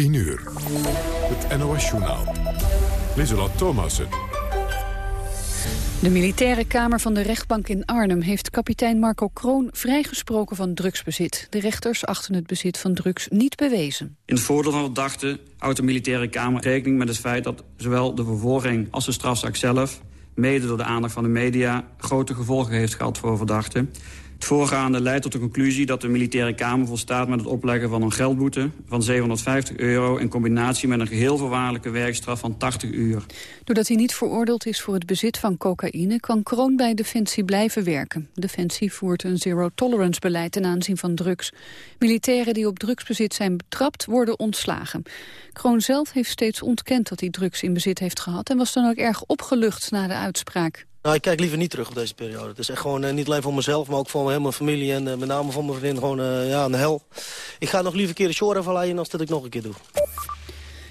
10 uur. Het NOS-journaal. Lieselot Thomassen. De militaire kamer van de rechtbank in Arnhem heeft kapitein Marco Kroon vrijgesproken van drugsbezit. De rechters achten het bezit van drugs niet bewezen. In het voordeel van verdachte houdt de militaire kamer rekening met het feit dat zowel de vervolging als de strafzaak zelf, mede door de aandacht van de media, grote gevolgen heeft gehad voor verdachten. Het voorgaande leidt tot de conclusie dat de militaire kamer volstaat met het opleggen van een geldboete van 750 euro in combinatie met een geheel voorwaardelijke werkstraf van 80 uur. Doordat hij niet veroordeeld is voor het bezit van cocaïne kan Kroon bij Defensie blijven werken. Defensie voert een zero-tolerance beleid ten aanzien van drugs. Militairen die op drugsbezit zijn betrapt worden ontslagen. Kroon zelf heeft steeds ontkend dat hij drugs in bezit heeft gehad en was dan ook erg opgelucht na de uitspraak. Nou, ik kijk liever niet terug op deze periode. Het is echt gewoon uh, niet alleen voor mezelf, maar ook voor mijn hele familie... en uh, met name voor mijn vriendin gewoon uh, ja, een hel. Ik ga nog liever een keer de shore afleiden als dat ik nog een keer doe.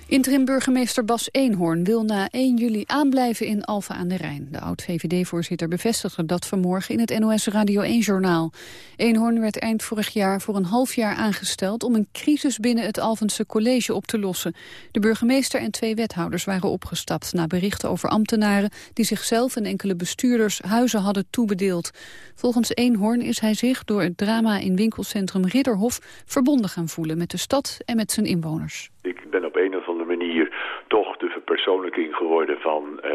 Interim-burgemeester Bas Eenhoorn wil na 1 juli aanblijven in Alphen aan de Rijn. De oud-VVD-voorzitter bevestigde dat vanmorgen in het NOS Radio 1-journaal. Eenhoorn werd eind vorig jaar voor een half jaar aangesteld... om een crisis binnen het Alphense college op te lossen. De burgemeester en twee wethouders waren opgestapt... na berichten over ambtenaren die zichzelf en enkele bestuurders huizen hadden toebedeeld. Volgens Eenhoorn is hij zich door het drama in winkelcentrum Ridderhof... verbonden gaan voelen met de stad en met zijn inwoners. Ik ben op een of andere manier toch de verpersoonlijking geworden van, uh,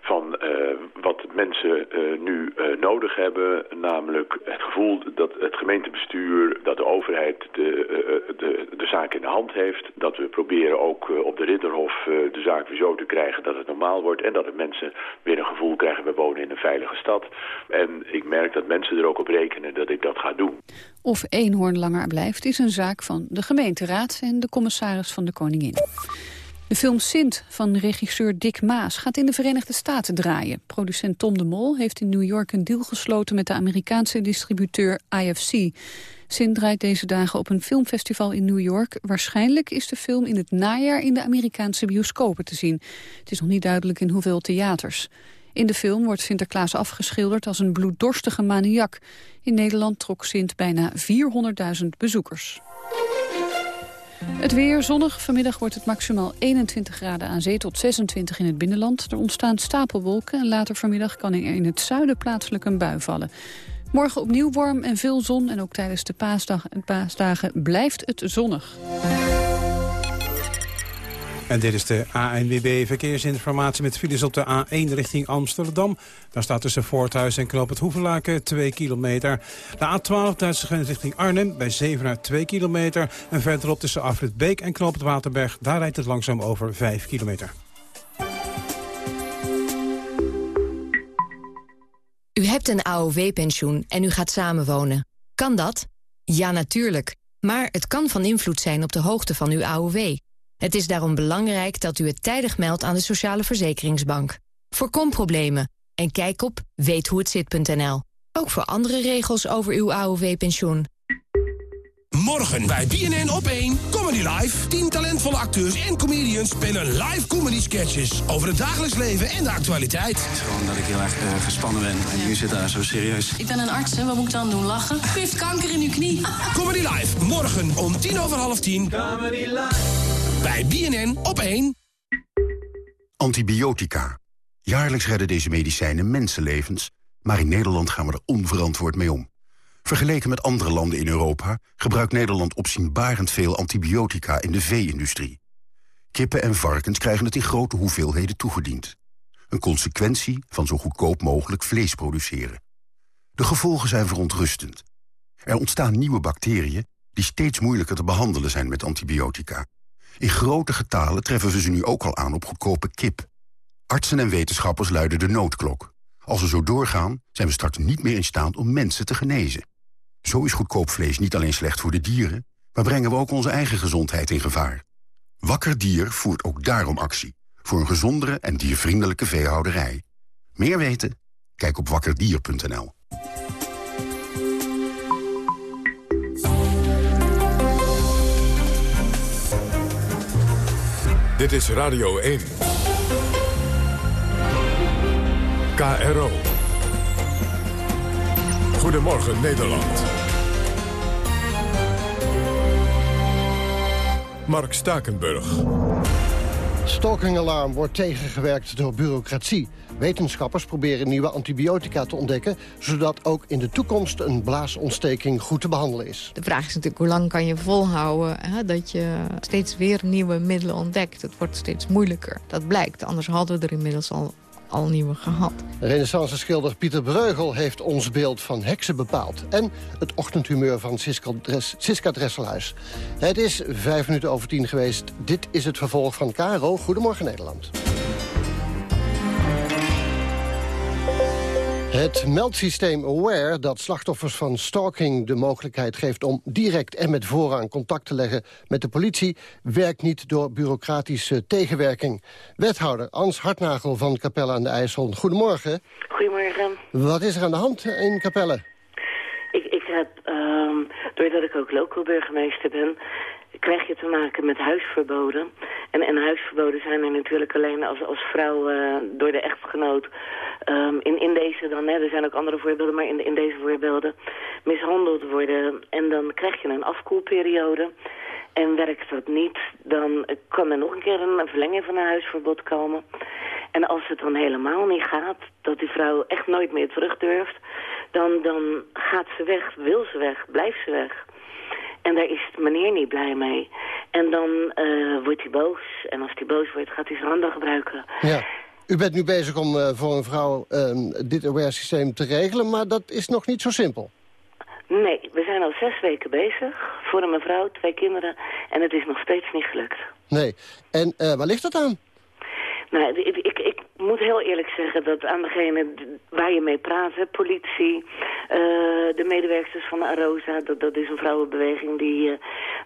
van uh, wat mensen uh, nu nodig hebben. Namelijk het gevoel dat het gemeentebestuur, dat de overheid de, de, de zaak in de hand heeft. Dat we proberen ook op de Ridderhof de zaak weer zo te krijgen dat het normaal wordt. En dat de mensen weer een gevoel krijgen, we wonen in een veilige stad. En ik merk dat mensen er ook op rekenen dat ik dat ga doen. Of Eenhoorn langer blijft is een zaak van de gemeenteraad en de commissaris van de Koningin. De film Sint van regisseur Dick Maas gaat in de Verenigde Staten draaien. Producent Tom de Mol heeft in New York een deal gesloten met de Amerikaanse distributeur IFC. Sint draait deze dagen op een filmfestival in New York. Waarschijnlijk is de film in het najaar in de Amerikaanse bioscopen te zien. Het is nog niet duidelijk in hoeveel theaters. In de film wordt Sinterklaas afgeschilderd als een bloeddorstige maniak. In Nederland trok Sint bijna 400.000 bezoekers. Het weer zonnig. Vanmiddag wordt het maximaal 21 graden aan zee tot 26 in het binnenland. Er ontstaan stapelwolken en later vanmiddag kan er in het zuiden plaatselijk een bui vallen. Morgen opnieuw warm en veel zon en ook tijdens de paasdag en paasdagen blijft het zonnig. En dit is de ANWB Verkeersinformatie met files op de A1 richting Amsterdam. Daar staat tussen Voorthuis en Knoop het Hoevelaken 2 kilometer. De A12 Duitse richting Arnhem bij Zevenaar 2 kilometer. En verderop tussen Afrit Beek en Knoop het Waterberg. Daar rijdt het langzaam over 5 kilometer. U hebt een AOW-pensioen en u gaat samenwonen. Kan dat? Ja, natuurlijk. Maar het kan van invloed zijn op de hoogte van uw AOW. Het is daarom belangrijk dat u het tijdig meldt aan de Sociale Verzekeringsbank. Voorkom problemen en kijk op weethoehetzit.nl. Ook voor andere regels over uw AOW-pensioen. Morgen bij BNN op 1 Comedy Live. 10 talentvolle acteurs en comedians spelen live comedy sketches over het dagelijks leven en de actualiteit. Het is gewoon dat ik heel erg uh, gespannen ben en u zit daar zo serieus. Ik ben een arts, hè? wat moet ik dan doen? Lachen? U heeft kanker in uw knie. Comedy Live, morgen om tien over half tien. Comedy Live. Bij BNN op 1. Antibiotica. Jaarlijks redden deze medicijnen mensenlevens, maar in Nederland gaan we er onverantwoord mee om. Vergeleken met andere landen in Europa gebruikt Nederland opzienbarend veel antibiotica in de vee-industrie. Kippen en varkens krijgen het in grote hoeveelheden toegediend. Een consequentie van zo goedkoop mogelijk vlees produceren. De gevolgen zijn verontrustend. Er ontstaan nieuwe bacteriën die steeds moeilijker te behandelen zijn met antibiotica. In grote getalen treffen we ze nu ook al aan op goedkope kip. Artsen en wetenschappers luiden de noodklok. Als we zo doorgaan, zijn we straks niet meer in staat om mensen te genezen. Zo is goedkoop vlees niet alleen slecht voor de dieren... maar brengen we ook onze eigen gezondheid in gevaar. Wakker Dier voert ook daarom actie. Voor een gezondere en diervriendelijke veehouderij. Meer weten? Kijk op wakkerdier.nl. Dit is Radio 1. KRO. Goedemorgen Nederland. Mark Stakenburg. Stalkingalarm wordt tegengewerkt door bureaucratie. Wetenschappers proberen nieuwe antibiotica te ontdekken... zodat ook in de toekomst een blaasontsteking goed te behandelen is. De vraag is natuurlijk hoe lang kan je volhouden... Hè, dat je steeds weer nieuwe middelen ontdekt. Het wordt steeds moeilijker, dat blijkt. Anders hadden we er inmiddels al al nieuwe gehad. Renaissance-schilder Pieter Breugel heeft ons beeld van heksen bepaald. En het ochtendhumeur van Siska, Dres Siska Dresselhuis. Het is vijf minuten over tien geweest. Dit is het vervolg van Caro. Goedemorgen Nederland. Het meldsysteem Aware, dat slachtoffers van stalking de mogelijkheid geeft... om direct en met voorrang contact te leggen met de politie... werkt niet door bureaucratische tegenwerking. Wethouder Ans Hartnagel van Capelle aan de IJssel. Goedemorgen. Goedemorgen. Wat is er aan de hand in Capelle? Ik, ik heb, um, doordat ik ook local burgemeester ben krijg je te maken met huisverboden. En, en huisverboden zijn er natuurlijk alleen als, als vrouw uh, door de echtgenoot... Um, in, in deze dan, hè, er zijn ook andere voorbeelden, maar in, in deze voorbeelden... mishandeld worden. En dan krijg je een afkoelperiode. En werkt dat niet, dan kan er nog een keer een verlenging van een huisverbod komen. En als het dan helemaal niet gaat, dat die vrouw echt nooit meer terug durft... dan, dan gaat ze weg, wil ze weg, blijft ze weg... En daar is de meneer niet blij mee. En dan uh, wordt hij boos. En als hij boos wordt, gaat hij zijn handen gebruiken. Ja. U bent nu bezig om uh, voor een vrouw uh, dit aware-systeem te regelen, maar dat is nog niet zo simpel. Nee, we zijn al zes weken bezig. Voor een mevrouw, twee kinderen. En het is nog steeds niet gelukt. Nee. En waar ligt dat aan? Nou, ik, ik, ik, moet heel eerlijk zeggen dat aan degene waar je mee praat, hè, politie, uh, de medewerkers van de Arosa, dat, dat is een vrouwenbeweging die, uh,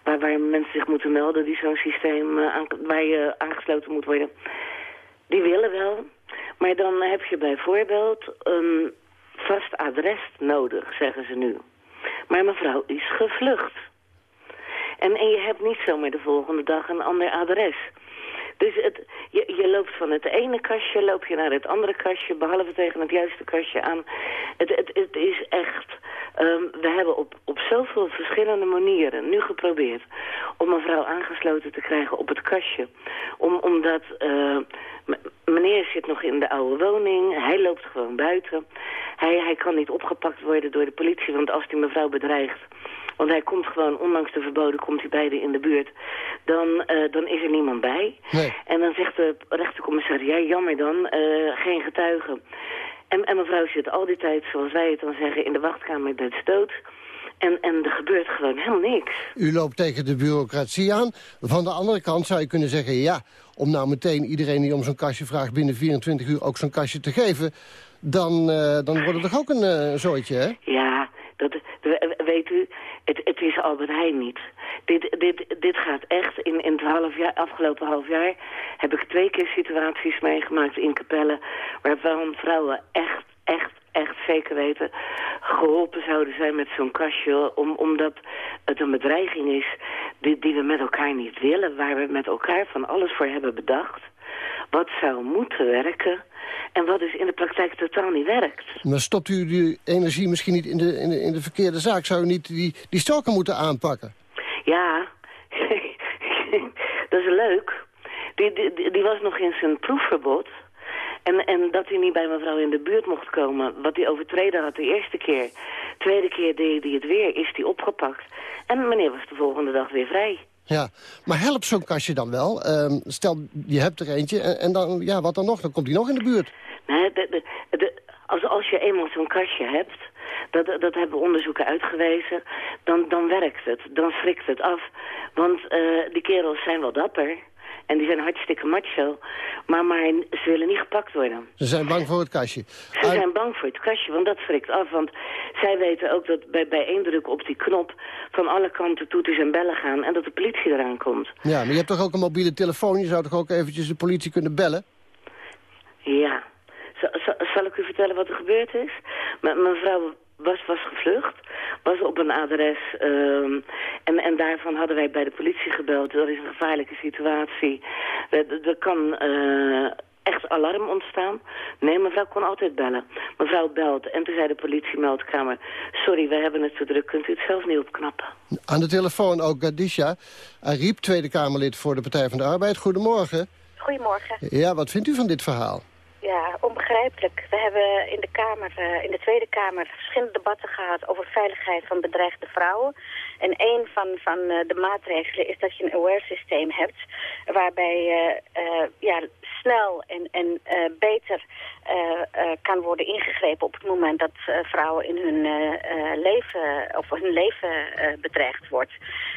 waar, waar mensen zich moeten melden, die zo'n systeem uh, aan, waar je aangesloten moet worden. Die willen wel, maar dan heb je bijvoorbeeld een vast adres nodig, zeggen ze nu. Maar mevrouw is gevlucht. En, en je hebt niet zomaar de volgende dag een ander adres. Dus het, je, je loopt van het ene kastje loop je naar het andere kastje, behalve tegen het juiste kastje aan. Het, het, het is echt... Um, we hebben op, op zoveel verschillende manieren nu geprobeerd om een vrouw aangesloten te krijgen op het kastje. Om, omdat uh, meneer zit nog in de oude woning, hij loopt gewoon buiten. Hij, hij kan niet opgepakt worden door de politie, want als die mevrouw bedreigt want hij komt gewoon, ondanks de verboden, komt hij bij de in de buurt. Dan, uh, dan is er niemand bij. Nee. En dan zegt de rechtercommissaris, ja jammer dan, uh, geen getuigen. En, en mevrouw zit al die tijd, zoals wij het dan zeggen, in de wachtkamer stoot. En, en er gebeurt gewoon helemaal niks. U loopt tegen de bureaucratie aan. Van de andere kant zou je kunnen zeggen... ja, om nou meteen iedereen die om zo'n kastje vraagt... binnen 24 uur ook zo'n kastje te geven... dan, uh, dan wordt het toch ook een uh, zooitje, hè? Ja, dat, weet u, het, het is Albert Heijn niet. Dit, dit, dit gaat echt, in, in het half jaar, afgelopen half jaar... heb ik twee keer situaties meegemaakt in Capelle... waarvan vrouwen echt, echt, echt zeker weten... geholpen zouden zijn met zo'n kastje... Om, omdat het een bedreiging is die, die we met elkaar niet willen... waar we met elkaar van alles voor hebben bedacht... wat zou moeten werken en wat dus in de praktijk totaal niet werkt. Maar stopt u die energie misschien niet in de, in de, in de verkeerde zaak? Zou u niet die, die stalker moeten aanpakken? Ja, dat is leuk. Die, die, die was nog in zijn proefverbod. En, en dat hij niet bij mevrouw in de buurt mocht komen. Wat hij overtreden had de eerste keer. Tweede keer deed hij het weer, is hij opgepakt. En meneer was de volgende dag weer vrij. Ja, maar helpt zo'n kastje dan wel? Uh, stel, je hebt er eentje en, en, dan, ja, wat dan nog? Dan komt hij nog in de buurt. Nee, de, de, de, als, als je eenmaal zo'n kastje hebt, dat, dat hebben onderzoeken uitgewezen, dan, dan werkt het. Dan schrikt het af. Want uh, die kerels zijn wel dapper. En die zijn hartstikke macho. Maar, maar ze willen niet gepakt worden. Ze zijn bang voor het kastje. Ze zijn bang voor het kastje, want dat schrikt af. Want zij weten ook dat bij, bij één druk op die knop... van alle kanten toeters en bellen gaan en dat de politie eraan komt. Ja, maar je hebt toch ook een mobiele telefoon? Je zou toch ook eventjes de politie kunnen bellen? Ja. zal ik u vertellen wat er gebeurd is? M mevrouw was, was gevlucht, was op een adres. Um, en, en daarvan hadden wij bij de politie gebeld. Dat is een gevaarlijke situatie. Er, er kan uh, echt alarm ontstaan. Nee, mevrouw kon altijd bellen. Mevrouw belt en toen zei de politiemeldkamer... sorry, we hebben het te druk, kunt u het zelf niet opknappen. Aan de telefoon ook Gadisha Ariep, Tweede Kamerlid voor de Partij van de Arbeid. Goedemorgen. Goedemorgen. Ja, wat vindt u van dit verhaal? Ja, onbegrijpelijk. We hebben in de, Kamer, uh, in de Tweede Kamer verschillende debatten gehad over veiligheid van bedreigde vrouwen. En een van, van uh, de maatregelen is dat je een aware systeem hebt waarbij uh, ja, snel en, en beter kan worden ingegrepen op het moment dat vrouwen in hun leven of hun leven bedreigd wordt.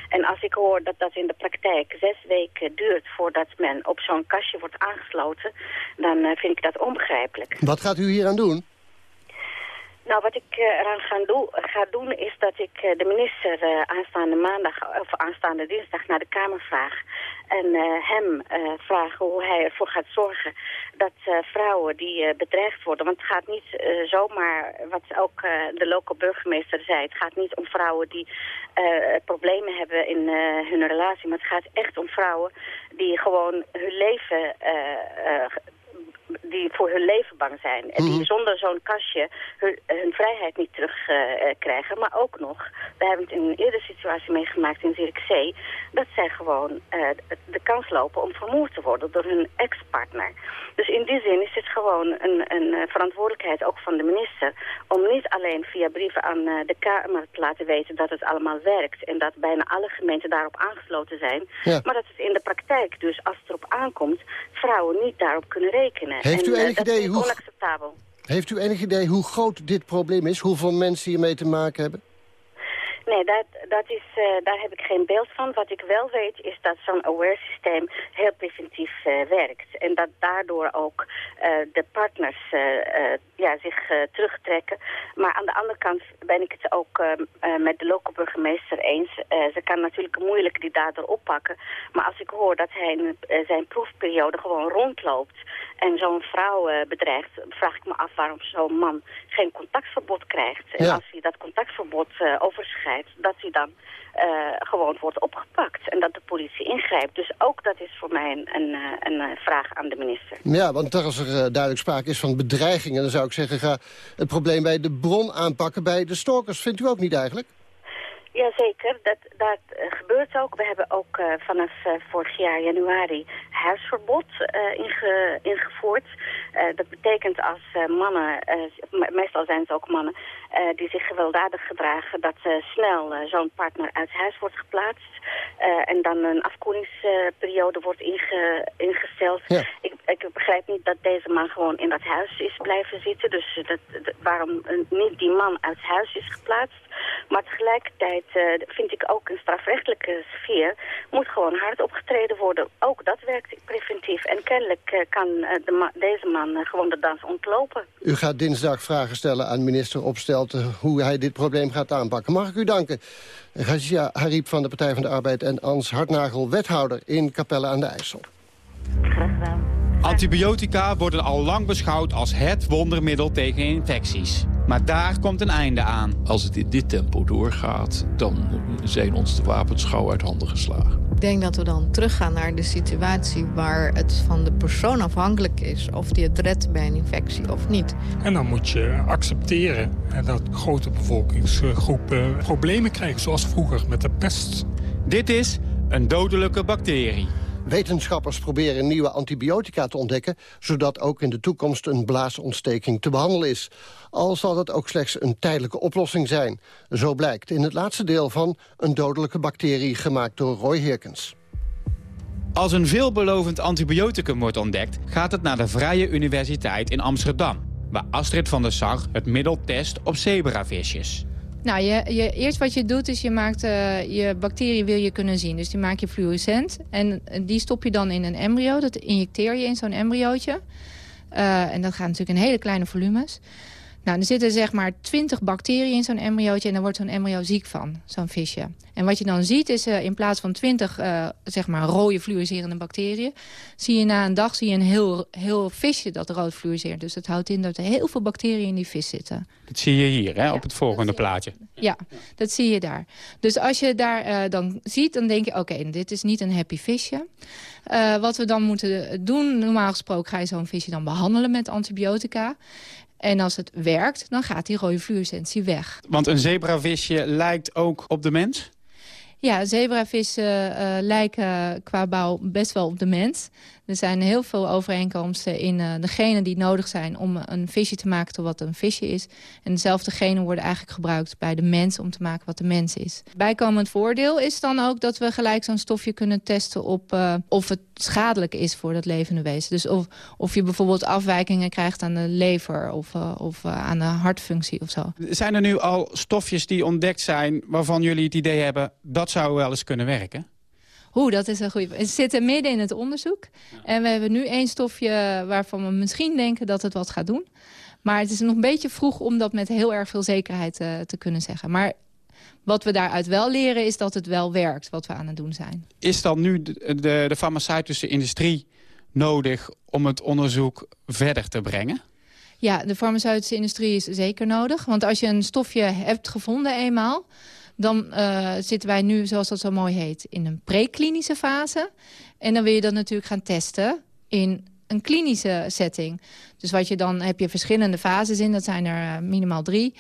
En als ik hoor dat dat in de praktijk zes weken duurt voordat men op zo'n kastje wordt aangesloten, dan vind ik dat onbegrijpelijk. Wat gaat u hier aan doen? Nou, wat ik uh, eraan ga, do ga, doen is dat ik uh, de minister uh, aanstaande maandag of aanstaande dinsdag naar de Kamer vraag. En hem vraag hoe hij ervoor gaat zorgen dat vrouwen die bedreigd worden... want het gaat niet zomaar, wat ook de lokale burgemeester zei... het gaat niet om vrouwen die problemen hebben in hun relatie... maar het gaat echt om vrouwen die gewoon hun leven die voor hun leven bang zijn. En die mhm. zonder zo'n kastje hun, hun, vrijheid niet terugkrijgen. Uh, maar ook nog, we hebben het in een eerdere situatie meegemaakt in Zierikzee... dat zij gewoon uh, de kans lopen om vermoord te worden door hun ex-partner. Dus in die zin is het gewoon een, een, eh, verantwoordelijkheid ook van de minister... om niet alleen via brieven aan de Kamer te laten weten dat het allemaal werkt... en dat bijna alle gemeenten daarop aangesloten zijn... maar dat het in de praktijk dus, als het erop aankomt... vrouwen niet daarop kunnen rekenen. Heeft u en, enig idee hoe... onacceptabel. Heeft u enig idee hoe groot dit probleem is? Hoeveel mensen hiermee te maken hebben? Nee, dat, dat is, uh, daar heb ik geen beeld van. Wat ik wel weet is dat zo'n aware systeem heel preventief uh, werkt. En dat daardoor ook uh, de partners ja, zich terugtrekken. Maar aan de andere kant ben ik het ook met de lokale burgemeester eens. ze kan natuurlijk moeilijk die dader oppakken. Maar als ik hoor dat hij in zijn proefperiode gewoon rondloopt... en zo'n vrouw bedreigt, vraag ik me af waarom zo'n man geen contactverbod krijgt. En als hij dat contactverbod overschrijdt dat hij dan uh, gewoon wordt opgepakt en dat de politie ingrijpt. Dus ook dat is voor mij een, een, eh, een eh, vraag aan de minister. Ja, want als er duidelijk sprake is van bedreigingen... dan zou ik zeggen, ga het probleem bij de bron aanpakken bij de stalkers. Vindt u ook niet eigenlijk? Jazeker, dat, dat gebeurt ook. We hebben ook uh, vanaf uh, vorig jaar januari huisverbod uh, inge, ingevoerd. dat betekent als mannen, meestal zijn het ook mannen, die zich gewelddadig gedragen, dat snel zo'n partner uit huis wordt geplaatst. en dan een afkoelingsperiode wordt inge, ingesteld. Ik, ik, begrijp niet dat deze man gewoon in dat huis is blijven zitten. Dus dat, dat, waarom niet die man uit huis is geplaatst. Maar tegelijkertijd vind ik ook in strafrechtelijke sfeer moet gewoon hard opgetreden worden. Ook dat werkt preventief. En kennelijk kan de deze man gewoon de dans ontlopen. U gaat dinsdag vragen stellen aan minister Opstelten hoe hij dit probleem gaat aanpakken. Mag ik u danken? Gazia Harib van de Partij van de Arbeid en Ans Hartnagel, wethouder in Capelle aan de IJssel. Graag gedaan. Antibiotica worden al lang beschouwd als het wondermiddel tegen infecties. Maar daar komt een einde aan. Als het in dit tempo doorgaat, dan zijn ons de wapens gauw uit handen geslagen. Ik denk dat we dan teruggaan naar de situatie waar het van de persoon afhankelijk is... of die het redt bij een infectie of niet. En dan moet je accepteren dat grote bevolkingsgroepen problemen krijgen... zoals vroeger met de pest. Dit is een dodelijke bacterie. Wetenschappers proberen nieuwe antibiotica te ontdekken... zodat ook in de toekomst een blaasontsteking te behandelen is. Al zal dat ook slechts een tijdelijke oplossing zijn. Zo blijkt in het laatste deel van een dodelijke bacterie gemaakt door Roy Herkens. Als een veelbelovend antibioticum wordt ontdekt... gaat het naar de Vrije Universiteit in Amsterdam... waar Astrid van der Sar het middel test op zebravisjes. Nou, je, je, eerst wat je doet is je maakt uh, je bacterie wil je kunnen zien. Dus die maak je fluorescent. En die stop je dan in een embryo. Dat injecteer je in zo'n embryootje. Uh, en dat gaat natuurlijk in hele kleine volumes. Nou, er zitten zeg maar 20 bacteriën in zo'n embryootje... en daar wordt zo'n embryo ziek van, zo'n visje. En wat je dan ziet is uh, in plaats van 20 uh, zeg maar rode fluoriserende bacteriën... zie je na een dag zie je een heel, heel visje dat rood fluoriseert. Dus dat houdt in dat er heel veel bacteriën in die vis zitten. Dat zie je hier, hè, op het volgende plaatje. Ja, dat zie je daar. Dus als je daar uh, dan ziet, dan denk je... oké, okay, dit is niet een happy visje. Wat we dan moeten doen, normaal gesproken ga je zo'n visje dan behandelen met antibiotica. En als het werkt, dan gaat die rode fluorescentie weg. Want een zebravisje lijkt ook op de mens? Ja, zebravissen uh, lijken qua bouw best wel op de mens. Er zijn heel veel overeenkomsten in uh, de genen die nodig zijn... om een visje te maken tot wat een visje is. En dezelfde genen worden eigenlijk gebruikt bij de mens... om te maken wat de mens is. Bijkomend voordeel is dan ook dat we gelijk zo'n stofje kunnen testen... op uh, of het schadelijk is voor dat levende wezen. Dus of, of je bijvoorbeeld afwijkingen krijgt aan de lever... of, of aan de hartfunctie of zo. Zijn er nu al stofjes die ontdekt zijn... waarvan jullie het idee hebben... dat zou wel eens kunnen werken? Oeh, dat is een goede. We zitten midden in het onderzoek. Ja. En we hebben nu één stofje waarvan we misschien denken dat het wat gaat doen. Maar het is nog een beetje vroeg om dat met heel erg veel zekerheid uh, te kunnen zeggen. Maar wat we daaruit wel leren is dat het wel werkt wat we aan het doen zijn. Is dan nu de, de, de farmaceutische industrie nodig om het onderzoek verder te brengen? Ja, de farmaceutische industrie is zeker nodig. Want als je een stofje hebt gevonden eenmaal dan uh, zitten wij nu, zoals dat zo mooi heet, in een preklinische fase. En dan wil je dat natuurlijk gaan testen in een klinische setting. Dus wat je dan heb je verschillende fases in, dat zijn er uh, minimaal drie.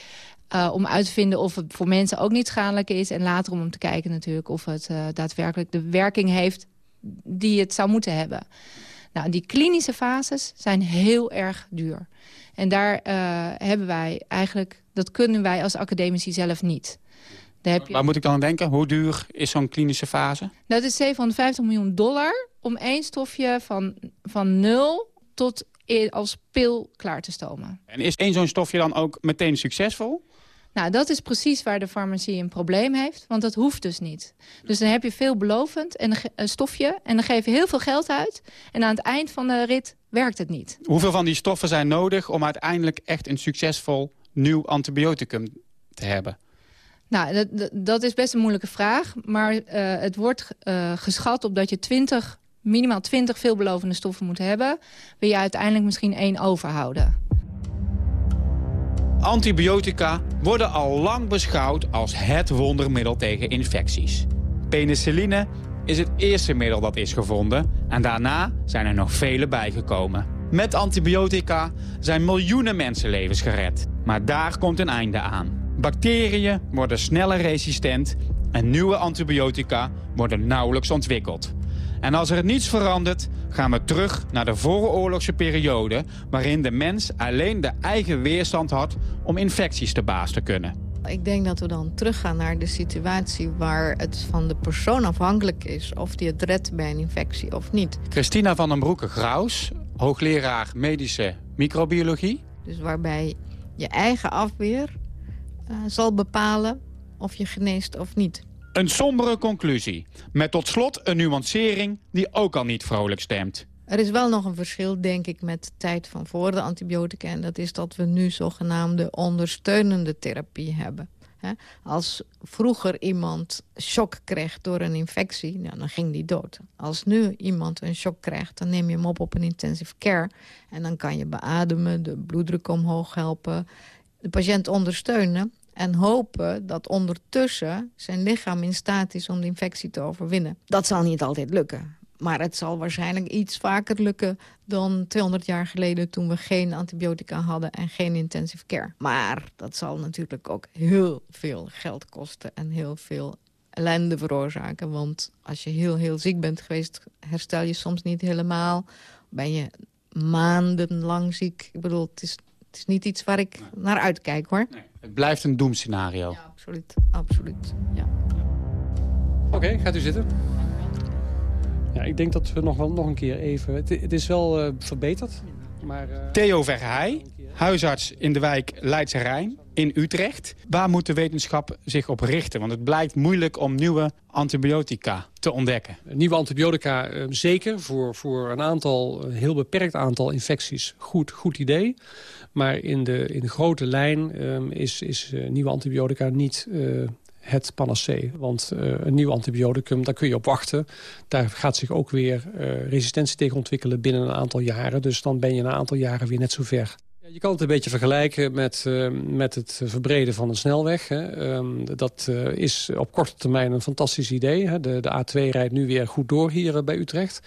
Uh, om uit te vinden of het voor mensen ook niet schadelijk is. En later om te kijken natuurlijk of het daadwerkelijk de werking heeft die het zou moeten hebben. Nou, die klinische fases zijn heel erg duur. En daar hebben wij eigenlijk, dat kunnen wij als academici zelf niet. Je... Waar moet ik dan aan denken? Hoe duur is zo'n klinische fase? Dat is 750 miljoen dollar om één stofje van, van nul tot als pil klaar te stomen. En is één zo'n stofje dan ook meteen succesvol? Nou, dat is precies waar de farmacie een probleem heeft. Want dat hoeft dus niet. Dus dan heb je veelbelovend en een stofje en dan geef je heel veel geld uit. En aan het eind van de rit werkt het niet. Hoeveel van die stoffen zijn nodig om uiteindelijk echt een succesvol nieuw antibioticum te hebben? Nou, dat, is best een moeilijke vraag. Maar uh, het wordt uh, geschat op dat je 20, minimaal 20 veelbelovende stoffen moet hebben. Wil je uiteindelijk misschien één overhouden. Antibiotica worden al lang beschouwd als het wondermiddel tegen infecties. Penicilline is het eerste middel dat is gevonden en daarna zijn er nog vele bijgekomen. Met antibiotica zijn miljoenen mensenlevens gered. Maar daar komt een einde aan. Bacteriën worden sneller resistent en nieuwe antibiotica worden nauwelijks ontwikkeld. En als er niets verandert, gaan we terug naar de vooroorlogse periode... waarin de mens alleen de eigen weerstand had om infecties te baas te kunnen. Ik denk dat we dan teruggaan naar de situatie waar het van de persoon afhankelijk is... of die het redt bij een infectie of niet. Christina van den Broeke-Graus, hoogleraar medische microbiologie. Dus waarbij je eigen afweer uh, zal bepalen of je geneest of niet. Een sombere conclusie, met tot slot een nuancering die ook al niet vrolijk stemt. Er is wel nog een verschil, denk ik, met de tijd van voor de antibiotica. En dat is dat we nu zogenaamde ondersteunende therapie hebben. Als vroeger iemand shock kreeg door een infectie, nou, dan ging die dood. Als nu iemand een shock krijgt, dan neem je hem op op een intensive care. En dan kan je beademen, de bloeddruk omhoog helpen de patiënt ondersteunen en hopen dat ondertussen zijn lichaam in staat is om de infectie te overwinnen. Dat zal niet altijd lukken. Maar het zal waarschijnlijk iets vaker lukken dan 200 jaar geleden... toen we geen antibiotica hadden en geen intensive care. Maar dat zal natuurlijk ook heel veel geld kosten en heel veel ellende veroorzaken. Want als je heel, heel ziek bent geweest, herstel je soms niet helemaal. Ben je maandenlang ziek. Ik bedoel, het is het is niet iets waar ik naar uitkijk, hoor. Nee, het blijft een doemscenario. Ja, absoluut. absoluut. Ja. Oké, gaat u zitten. Ja, ik denk dat we nog, wel, nog een keer even... Het, het is wel uh, verbeterd. Maar, uh... Theo Verheij, huisarts in de wijk Leidse Rijn in Utrecht. Waar moet de wetenschap zich op richten? Want het blijkt moeilijk om nieuwe antibiotica te ontdekken. Nieuwe antibiotica uh, zeker, voor, voor een aantal, heel beperkt aantal infecties. Goed, goed idee. Maar in de, in de grote lijn um, is, is uh, nieuwe antibiotica niet uh, het panacee. Want een nieuw antibioticum, daar kun je op wachten. Daar gaat zich ook weer resistentie tegen ontwikkelen binnen een aantal jaren. Dus dan ben je na een aantal jaren weer net zo ver. Je kan het een beetje vergelijken met, uh, met het verbreden van een snelweg. Hè. Um, dat uh, is op korte termijn een fantastisch idee. Hè. De, de A2 rijdt nu weer goed door hier uh, bij Utrecht.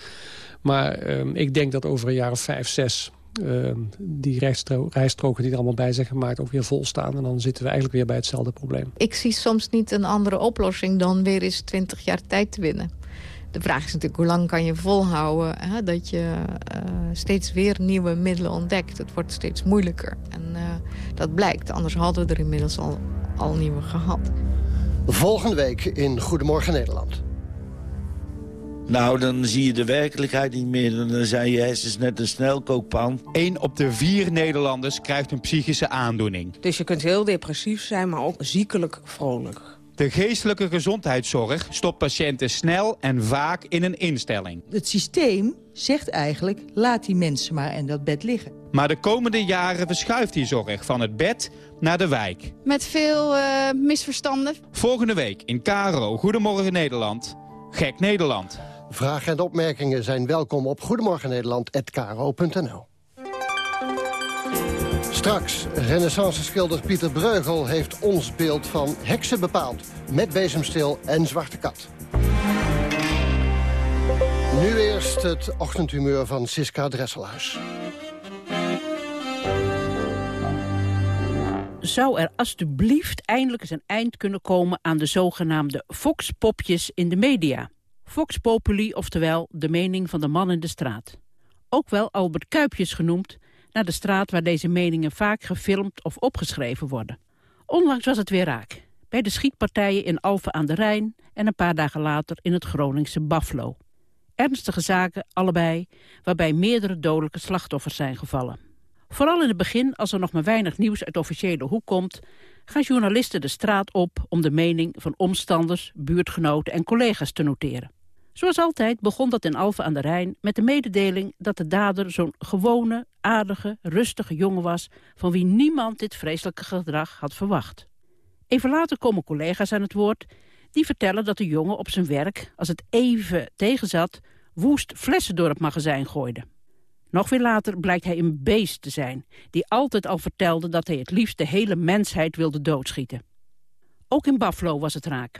Maar um, ik denk dat over een jaar of vijf, zes... Uh, die rijstro rijstroken die er allemaal bij zijn gemaakt ook weer vol staan. En dan zitten we eigenlijk weer bij hetzelfde probleem. Ik zie soms niet een andere oplossing dan weer eens 20 jaar tijd te winnen. De vraag is natuurlijk hoe lang kan je volhouden hè, dat je uh, steeds weer nieuwe middelen ontdekt. Het wordt steeds moeilijker. En uh, dat blijkt, anders hadden we er inmiddels al, al nieuwe gehad. Volgende week in Goedemorgen Nederland. Nou, dan zie je de werkelijkheid niet meer. Dan zijn je hersens net een snelkookpan. Eén op de vier Nederlanders krijgt een psychische aandoening. Dus je kunt heel depressief zijn, maar ook ziekelijk vrolijk. De geestelijke gezondheidszorg stopt patiënten snel en vaak in een instelling. Het systeem zegt eigenlijk, laat die mensen maar in dat bed liggen. Maar de komende jaren verschuift die zorg van het bed naar de wijk. Met veel uh, misverstanden. Volgende week in Caro Goedemorgen Nederland. Gek Nederland. Vragen en opmerkingen zijn welkom op goedemorgennederland.kro.nl. Straks, renaissance-schilder Pieter Breugel heeft ons beeld van heksen bepaald. Met bezemstil en zwarte kat. Nu eerst het ochtendhumeur van Siska Dresselhuis. Zou er alstublieft eindelijk eens een eind kunnen komen aan de zogenaamde foxpopjes in de media? Vox Populi, oftewel de mening van de man in de straat. Ook wel Albert Kuipjes genoemd, naar de straat waar deze meningen vaak gefilmd of opgeschreven worden. Onlangs was het weer raak. Bij de schietpartijen in Alphen aan de Rijn en een paar dagen later in het Groningse Buffalo. Ernstige zaken, allebei, waarbij meerdere dodelijke slachtoffers zijn gevallen. Vooral in het begin, als er nog maar weinig nieuws uit officiële hoek komt... gaan journalisten de straat op om de mening van omstanders, buurtgenoten en collega's te noteren. Zoals altijd begon dat in Alphen aan de Rijn met de mededeling dat de dader zo'n gewone, aardige, rustige jongen was van wie niemand dit vreselijke gedrag had verwacht. Even later komen collega's aan het woord die vertellen dat de jongen op zijn werk, als het even tegenzat, woest flessen door het magazijn gooide. Nog weer later blijkt hij een beest te zijn, die altijd al vertelde dat hij het liefst de hele mensheid wilde doodschieten. Ook in Buffalo was het raak.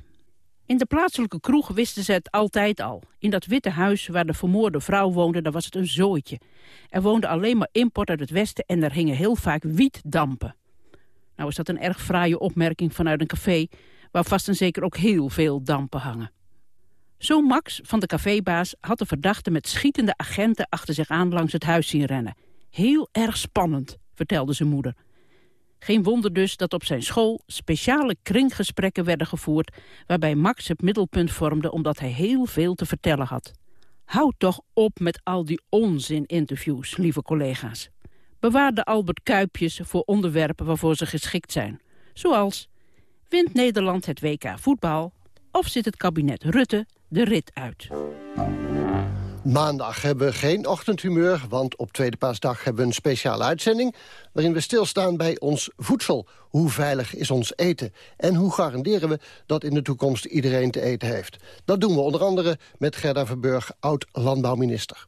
In de plaatselijke kroeg wisten ze het altijd al. In dat witte huis waar de vermoorde vrouw woonde, daar was het een zooitje. Er woonde alleen maar import uit het westen en er hingen heel vaak wietdampen. Nou is dat een erg fraaie opmerking vanuit een café... waar vast en zeker ook heel veel dampen hangen. Zo Max van de cafébaas had de verdachte met schietende agenten achter zich aan langs het huis zien rennen. Heel erg spannend, vertelde zijn moeder. Geen wonder dus dat op zijn school speciale kringgesprekken werden gevoerd... waarbij Max het middelpunt vormde omdat hij heel veel te vertellen had. Houd toch op met al die onzin-interviews, lieve collega's. Bewaar de Albert Kuipjes voor onderwerpen waarvoor ze geschikt zijn. Zoals, wint Nederland het WK voetbal... of zit het kabinet Rutte de rit uit? Maandag hebben we geen ochtendhumeur, want op Tweede Paasdag hebben we een speciale uitzending... waarin we stilstaan bij ons voedsel. Hoe veilig is ons eten? En hoe garanderen we dat in de toekomst iedereen te eten heeft? Dat doen we onder andere met Gerda Verburg, oud-landbouwminister.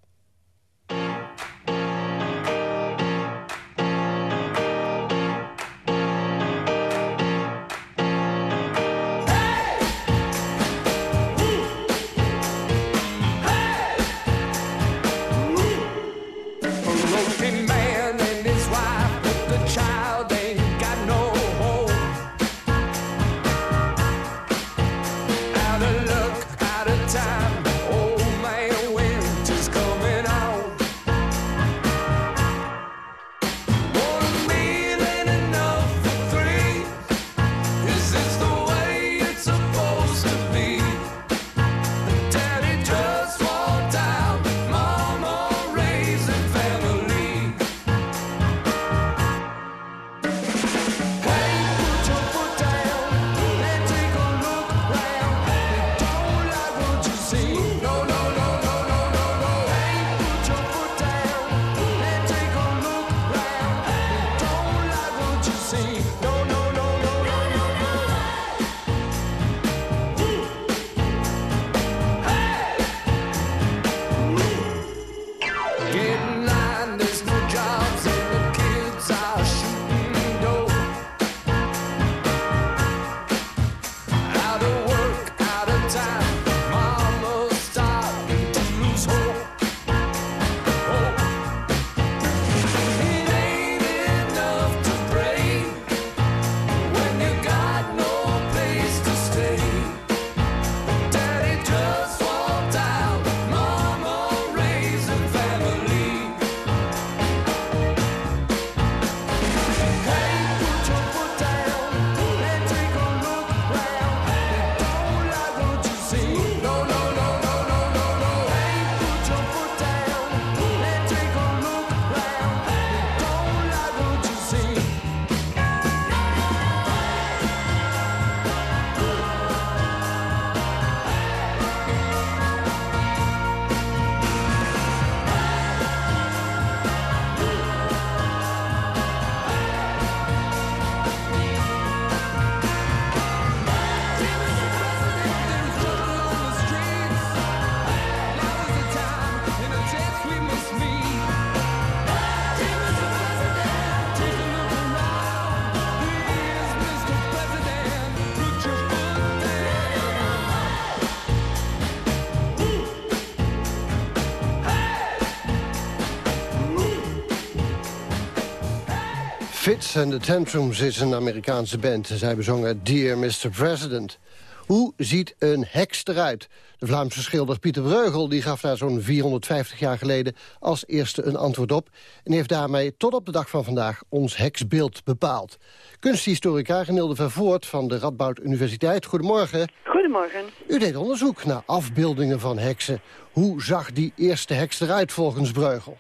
Fits and the Tantrums is een Amerikaanse band. Zij bezongen Dear Mr. President. Hoe ziet een heks eruit? De Vlaamse schilder Pieter Breugel die gaf daar zo'n 450 jaar geleden als eerste een antwoord op... en heeft daarmee tot op de dag van vandaag ons heksbeeld bepaald. Kunsthistorica Genilde Vervoort van de Radboud Universiteit. Goedemorgen. Goedemorgen. U deed onderzoek naar afbeeldingen van heksen. Hoe zag die eerste heks eruit volgens Breugel?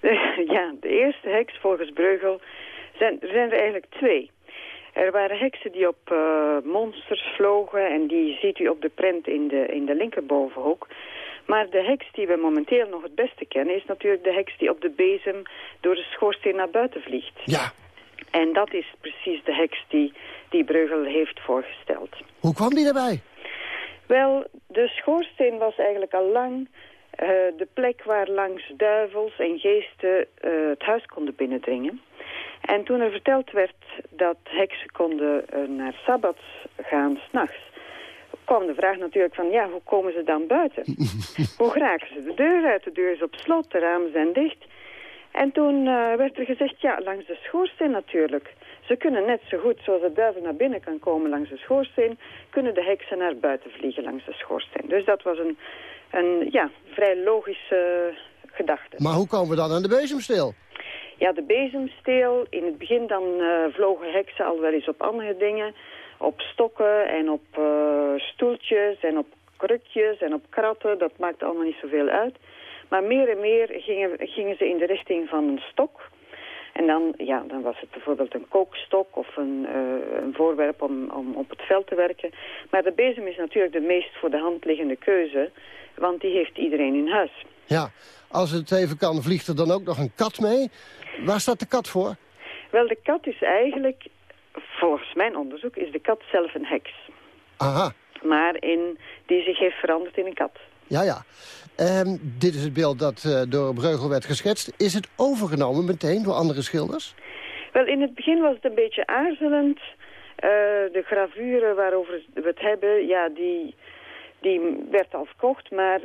Ja, de eerste heks volgens Breugel zijn, er zijn er eigenlijk twee. Er waren heksen die op uh, monsters vlogen en die ziet u op de prent in de, in de linkerbovenhoek. Maar de heks die we momenteel nog het beste kennen is natuurlijk de heks die op de bezem door de schoorsteen naar buiten vliegt. Ja. En dat is precies de heks die, die Breugel heeft voorgesteld. Hoe kwam die daarbij? Wel, de schoorsteen was eigenlijk al lang uh, de plek waar langs duivels en geesten uh, het huis konden binnendringen. En toen er verteld werd dat heksen konden uh, naar sabbats gaan s'nachts, kwam de vraag natuurlijk van, ja, hoe komen ze dan buiten? hoe geraken ze de deur uit? De deur is op slot, de ramen zijn dicht. En toen uh, werd er gezegd, ja, langs de schoorsteen natuurlijk. Ze kunnen net zo goed zoals de duivel naar binnen kan komen langs de schoorsteen... kunnen de heksen naar buiten vliegen langs de schoorsteen. Dus dat was een, een ja, vrij logische gedachte. Maar hoe komen we dan aan de bezemsteel? Ja, de bezemsteel. In het begin dan uh, vlogen heksen al wel eens op andere dingen. Op stokken en op uh, stoeltjes en op krukjes en op kratten. Dat maakt allemaal niet zoveel uit. Maar meer en meer gingen, gingen ze in de richting van een stok. En dan, ja, dan was het bijvoorbeeld een kookstok of een, uh, een voorwerp om, om op het veld te werken. Maar de bezem is natuurlijk de meest voor de hand liggende keuze, want die heeft iedereen in huis. Ja, als het even kan, vliegt er dan ook nog een kat mee. Waar staat de kat voor? Wel, de kat is eigenlijk, volgens mijn onderzoek, is de kat zelf een heks. Aha. Maar in, die zich heeft veranderd in een kat. Ja, ja. Um, dit is het beeld dat uh, door Breugel werd geschetst. Is het overgenomen meteen door andere schilders? Wel, in het begin was het een beetje aarzelend. Uh, de gravure waarover we het hebben, ja, die, die werd al verkocht. Maar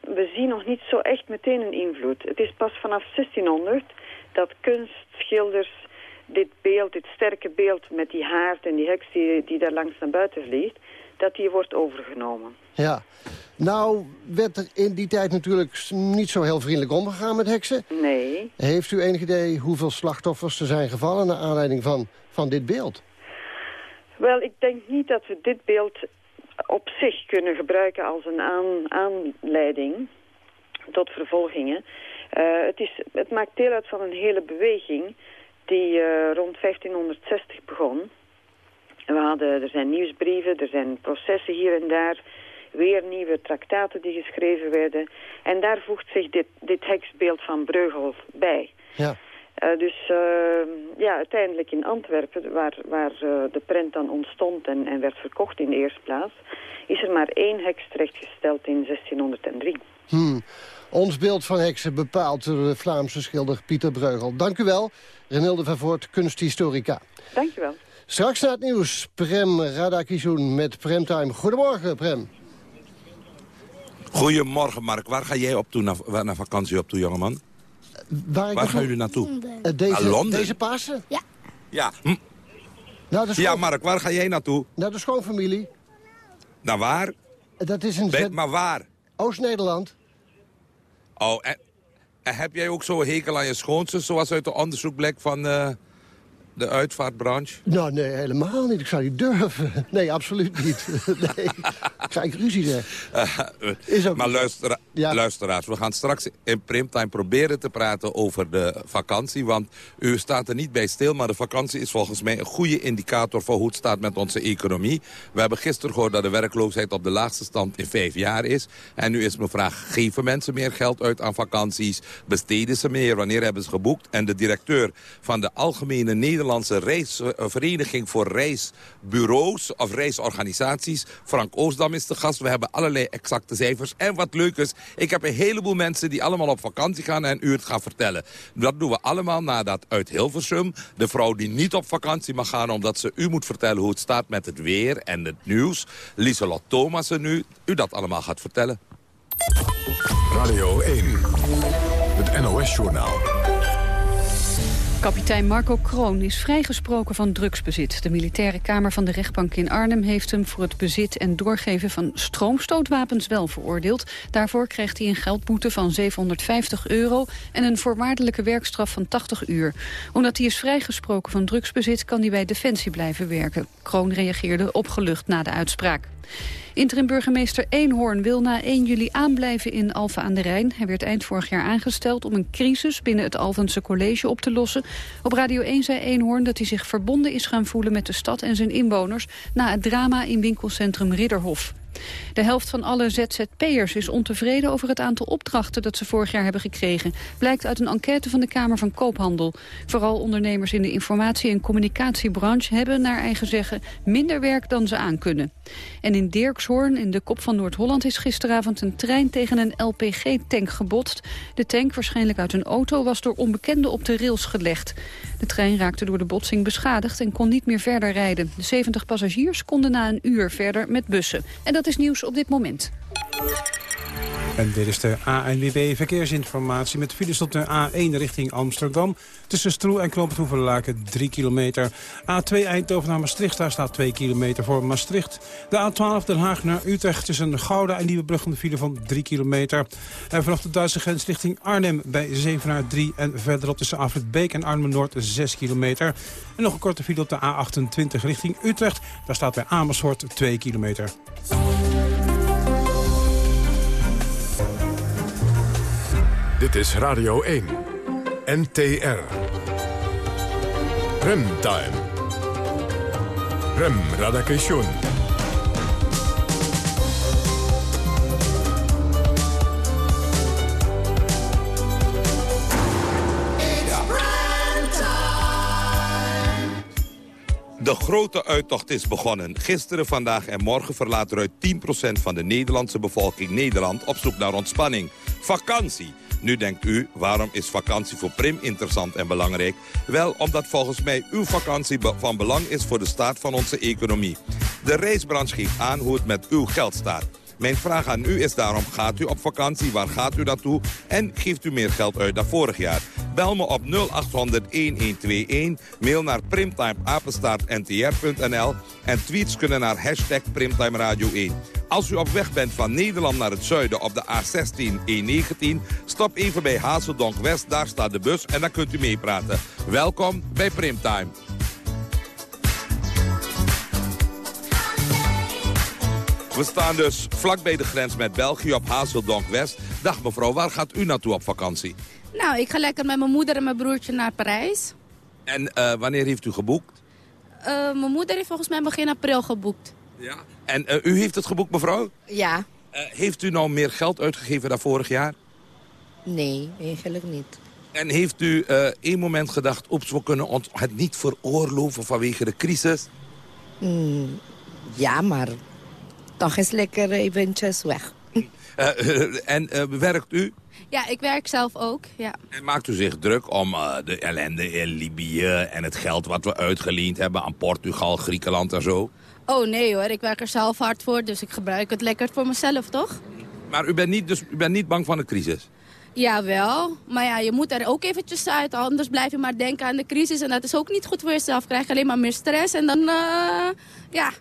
we zien nog niet zo echt meteen een invloed. Het is pas vanaf 1600 dat kunstschilders dit beeld, dit sterke beeld met die haard en die heks die, die daar langs naar buiten vliegt, dat die wordt overgenomen. Ja. Nou werd er in die tijd natuurlijk niet zo heel vriendelijk omgegaan met heksen. Nee. Heeft u enig idee hoeveel slachtoffers er zijn gevallen... naar aanleiding van, van dit beeld? Wel, ik denk niet dat we dit beeld op zich kunnen gebruiken als een aan, aanleiding tot vervolgingen. Uh, het, is, het maakt deel uit van een hele beweging die uh, rond 1560 begon. We hadden, er zijn nieuwsbrieven, er zijn processen hier en daar weer nieuwe traktaten die geschreven werden. En daar voegt zich dit, dit heksbeeld van Breugel bij. Ja. Uh, dus uh, ja, uiteindelijk in Antwerpen, waar, waar uh, de prent dan ontstond en, en werd verkocht in de eerste plaats, is er maar één heks terechtgesteld in 1603. Hmm. Ons beeld van heksen bepaalt door de Vlaamse schilder Pieter Breugel. Dank u wel, Renilde van Voort, kunsthistorica. Dank u wel. Straks na het nieuws, Prem Radakishun met Premtime. Goedemorgen, Prem. Goedemorgen, Mark. Waar ga jij op toe, naar, naar vakantie op toe, jongeman? Waar, Waar gaan jullie naartoe? Uh, deze, naar Londen? Deze Pasen? Ja. Ja. Hm. Nou, de ja, Mark, waar ga jij naartoe? Naar de schoonfamilie. Naar waar? Dat is in... Weet maar waar? Oost-Nederland. Oh, en, en, heb jij ook zo'n hekel aan je schoonzus... zoals uit de onderzoek blijkt van uh, de uitvaartbranche? Nou, nee, helemaal niet. Ik zou niet durven. Nee, absoluut niet. nee, ga ik ruzie zeggen. Uh, Is ook maar luister, luisteraars, we gaan straks in Primtime proberen te praten over de vakantie. Want u staat er niet bij stil, maar de vakantie is volgens mij een goede indicator... voor hoe het staat met onze economie. We hebben gisteren gehoord dat de werkloosheid op de laagste stand in vijf jaar is. En nu is mijn vraag, geven mensen meer geld uit aan vakanties? Besteden ze meer? Wanneer hebben ze geboekt? En de directeur van de Algemene Nederlandse reisvereniging voor reisbureaus of reisorganisaties. Frank Oostdam is de gast. We hebben allerlei exacte cijfers. En wat leuk is, ik heb een heleboel mensen die allemaal op vakantie gaan en u het gaan vertellen. Dat doen we allemaal nadat uit Hilversum, de vrouw die niet op vakantie mag gaan omdat ze u moet vertellen hoe het staat met het weer en het nieuws. Lieselot Thomassen nu, u dat allemaal gaat vertellen. Radio 1, het NOS-journaal. Kapitein Marco Kroon is vrijgesproken van drugsbezit. De militaire kamer van de rechtbank in Arnhem heeft hem voor het bezit en doorgeven van stroomstootwapens wel veroordeeld. Daarvoor krijgt hij een geldboete van 750 euro en een voorwaardelijke werkstraf van 80 uur. Omdat hij is vrijgesproken van drugsbezit kan hij bij Defensie blijven werken. Kroon reageerde opgelucht na de uitspraak. Interim-burgemeester Eenhoorn wil na 1 juli aanblijven in Alphen aan de Rijn. Hij werd eind vorig jaar aangesteld om een crisis binnen het Alphense College op te lossen. Op Radio 1 zei Eenhoorn dat hij zich verbonden is gaan voelen met de stad en zijn inwoners... na het drama in winkelcentrum Ridderhof. De helft van alle ZZP'ers is ontevreden over het aantal opdrachten dat ze vorig jaar hebben gekregen. Blijkt uit een enquête van de Kamer van Koophandel. Vooral ondernemers in de informatie- en communicatiebranche hebben naar eigen zeggen minder werk dan ze aankunnen. En in Dirkshoorn, in de kop van Noord-Holland, is gisteravond een trein tegen een LPG-tank gebotst. De tank, waarschijnlijk uit een auto, was door onbekenden op de rails gelegd. De trein raakte door de botsing beschadigd en kon niet meer verder rijden. De 70 passagiers konden na een uur verder met bussen. En dat is nieuws op dit moment. En dit is de ANWB Verkeersinformatie met files op de A1 richting Amsterdam. Tussen Stroe en Knoopend 3 kilometer. A2 Eindhoven naar Maastricht, daar staat 2 kilometer voor Maastricht. De A12 Den Haag naar Utrecht tussen Gouda en Nieuwebrug een file van 3 kilometer. En vanaf de Duitse grens richting Arnhem bij Zevenaar 3 en verderop tussen Afritbeek en Arnhem-Noord 6 kilometer. En nog een korte file op de A28 richting Utrecht. Daar staat bij Amersfoort 2 kilometer. Dit is Radio 1. NTR. Remtime. Rem Radakation. De grote uittocht is begonnen. Gisteren, vandaag en morgen verlaat ruim 10% van de Nederlandse bevolking Nederland op zoek naar ontspanning. Vakantie. Nu denkt u, waarom is vakantie voor Prim interessant en belangrijk? Wel, omdat volgens mij uw vakantie van belang is voor de staat van onze economie. De reisbranche geeft aan hoe het met uw geld staat. Mijn vraag aan u is daarom, gaat u op vakantie? Waar gaat u naartoe? En geeft u meer geld uit dan vorig jaar? Bel me op 0800-1121, mail naar primtimeapenstaartntr.nl en tweets kunnen naar hashtag Primtime Radio 1. Als u op weg bent van Nederland naar het zuiden op de A16 E19... stop even bij Hazeldonk West, daar staat de bus en dan kunt u meepraten. Welkom bij Primtime. We staan dus vlak bij de grens met België op Hazeldonk West. Dag mevrouw, waar gaat u naartoe op vakantie? Nou, ik ga lekker met mijn moeder en mijn broertje naar Parijs. En uh, wanneer heeft u geboekt? Uh, mijn moeder heeft volgens mij begin april geboekt. Ja. En uh, u heeft het geboekt, mevrouw? Ja. heeft u nou meer geld uitgegeven dan vorig jaar? Nee, eigenlijk niet. En heeft u één moment gedacht, oeps, we kunnen ons het niet veroorloven vanwege de crisis? Mm, ja, maar toch is lekker eventjes weg. en werkt u? Ja, ik werk zelf ook, ja. En maakt u zich druk om uh, de ellende in Libië en het geld wat we uitgeleend hebben aan Portugal, Griekenland en zo? Oh nee hoor, ik werk er zelf hard voor, dus ik gebruik het lekker voor mezelf, toch? Maar u bent niet, dus, u bent niet bang van de crisis? Jawel, maar ja, je moet er ook eventjes uit, anders blijf je maar denken aan de crisis. En dat is ook niet goed voor jezelf, krijg je alleen maar meer stress en dan, uh, ja,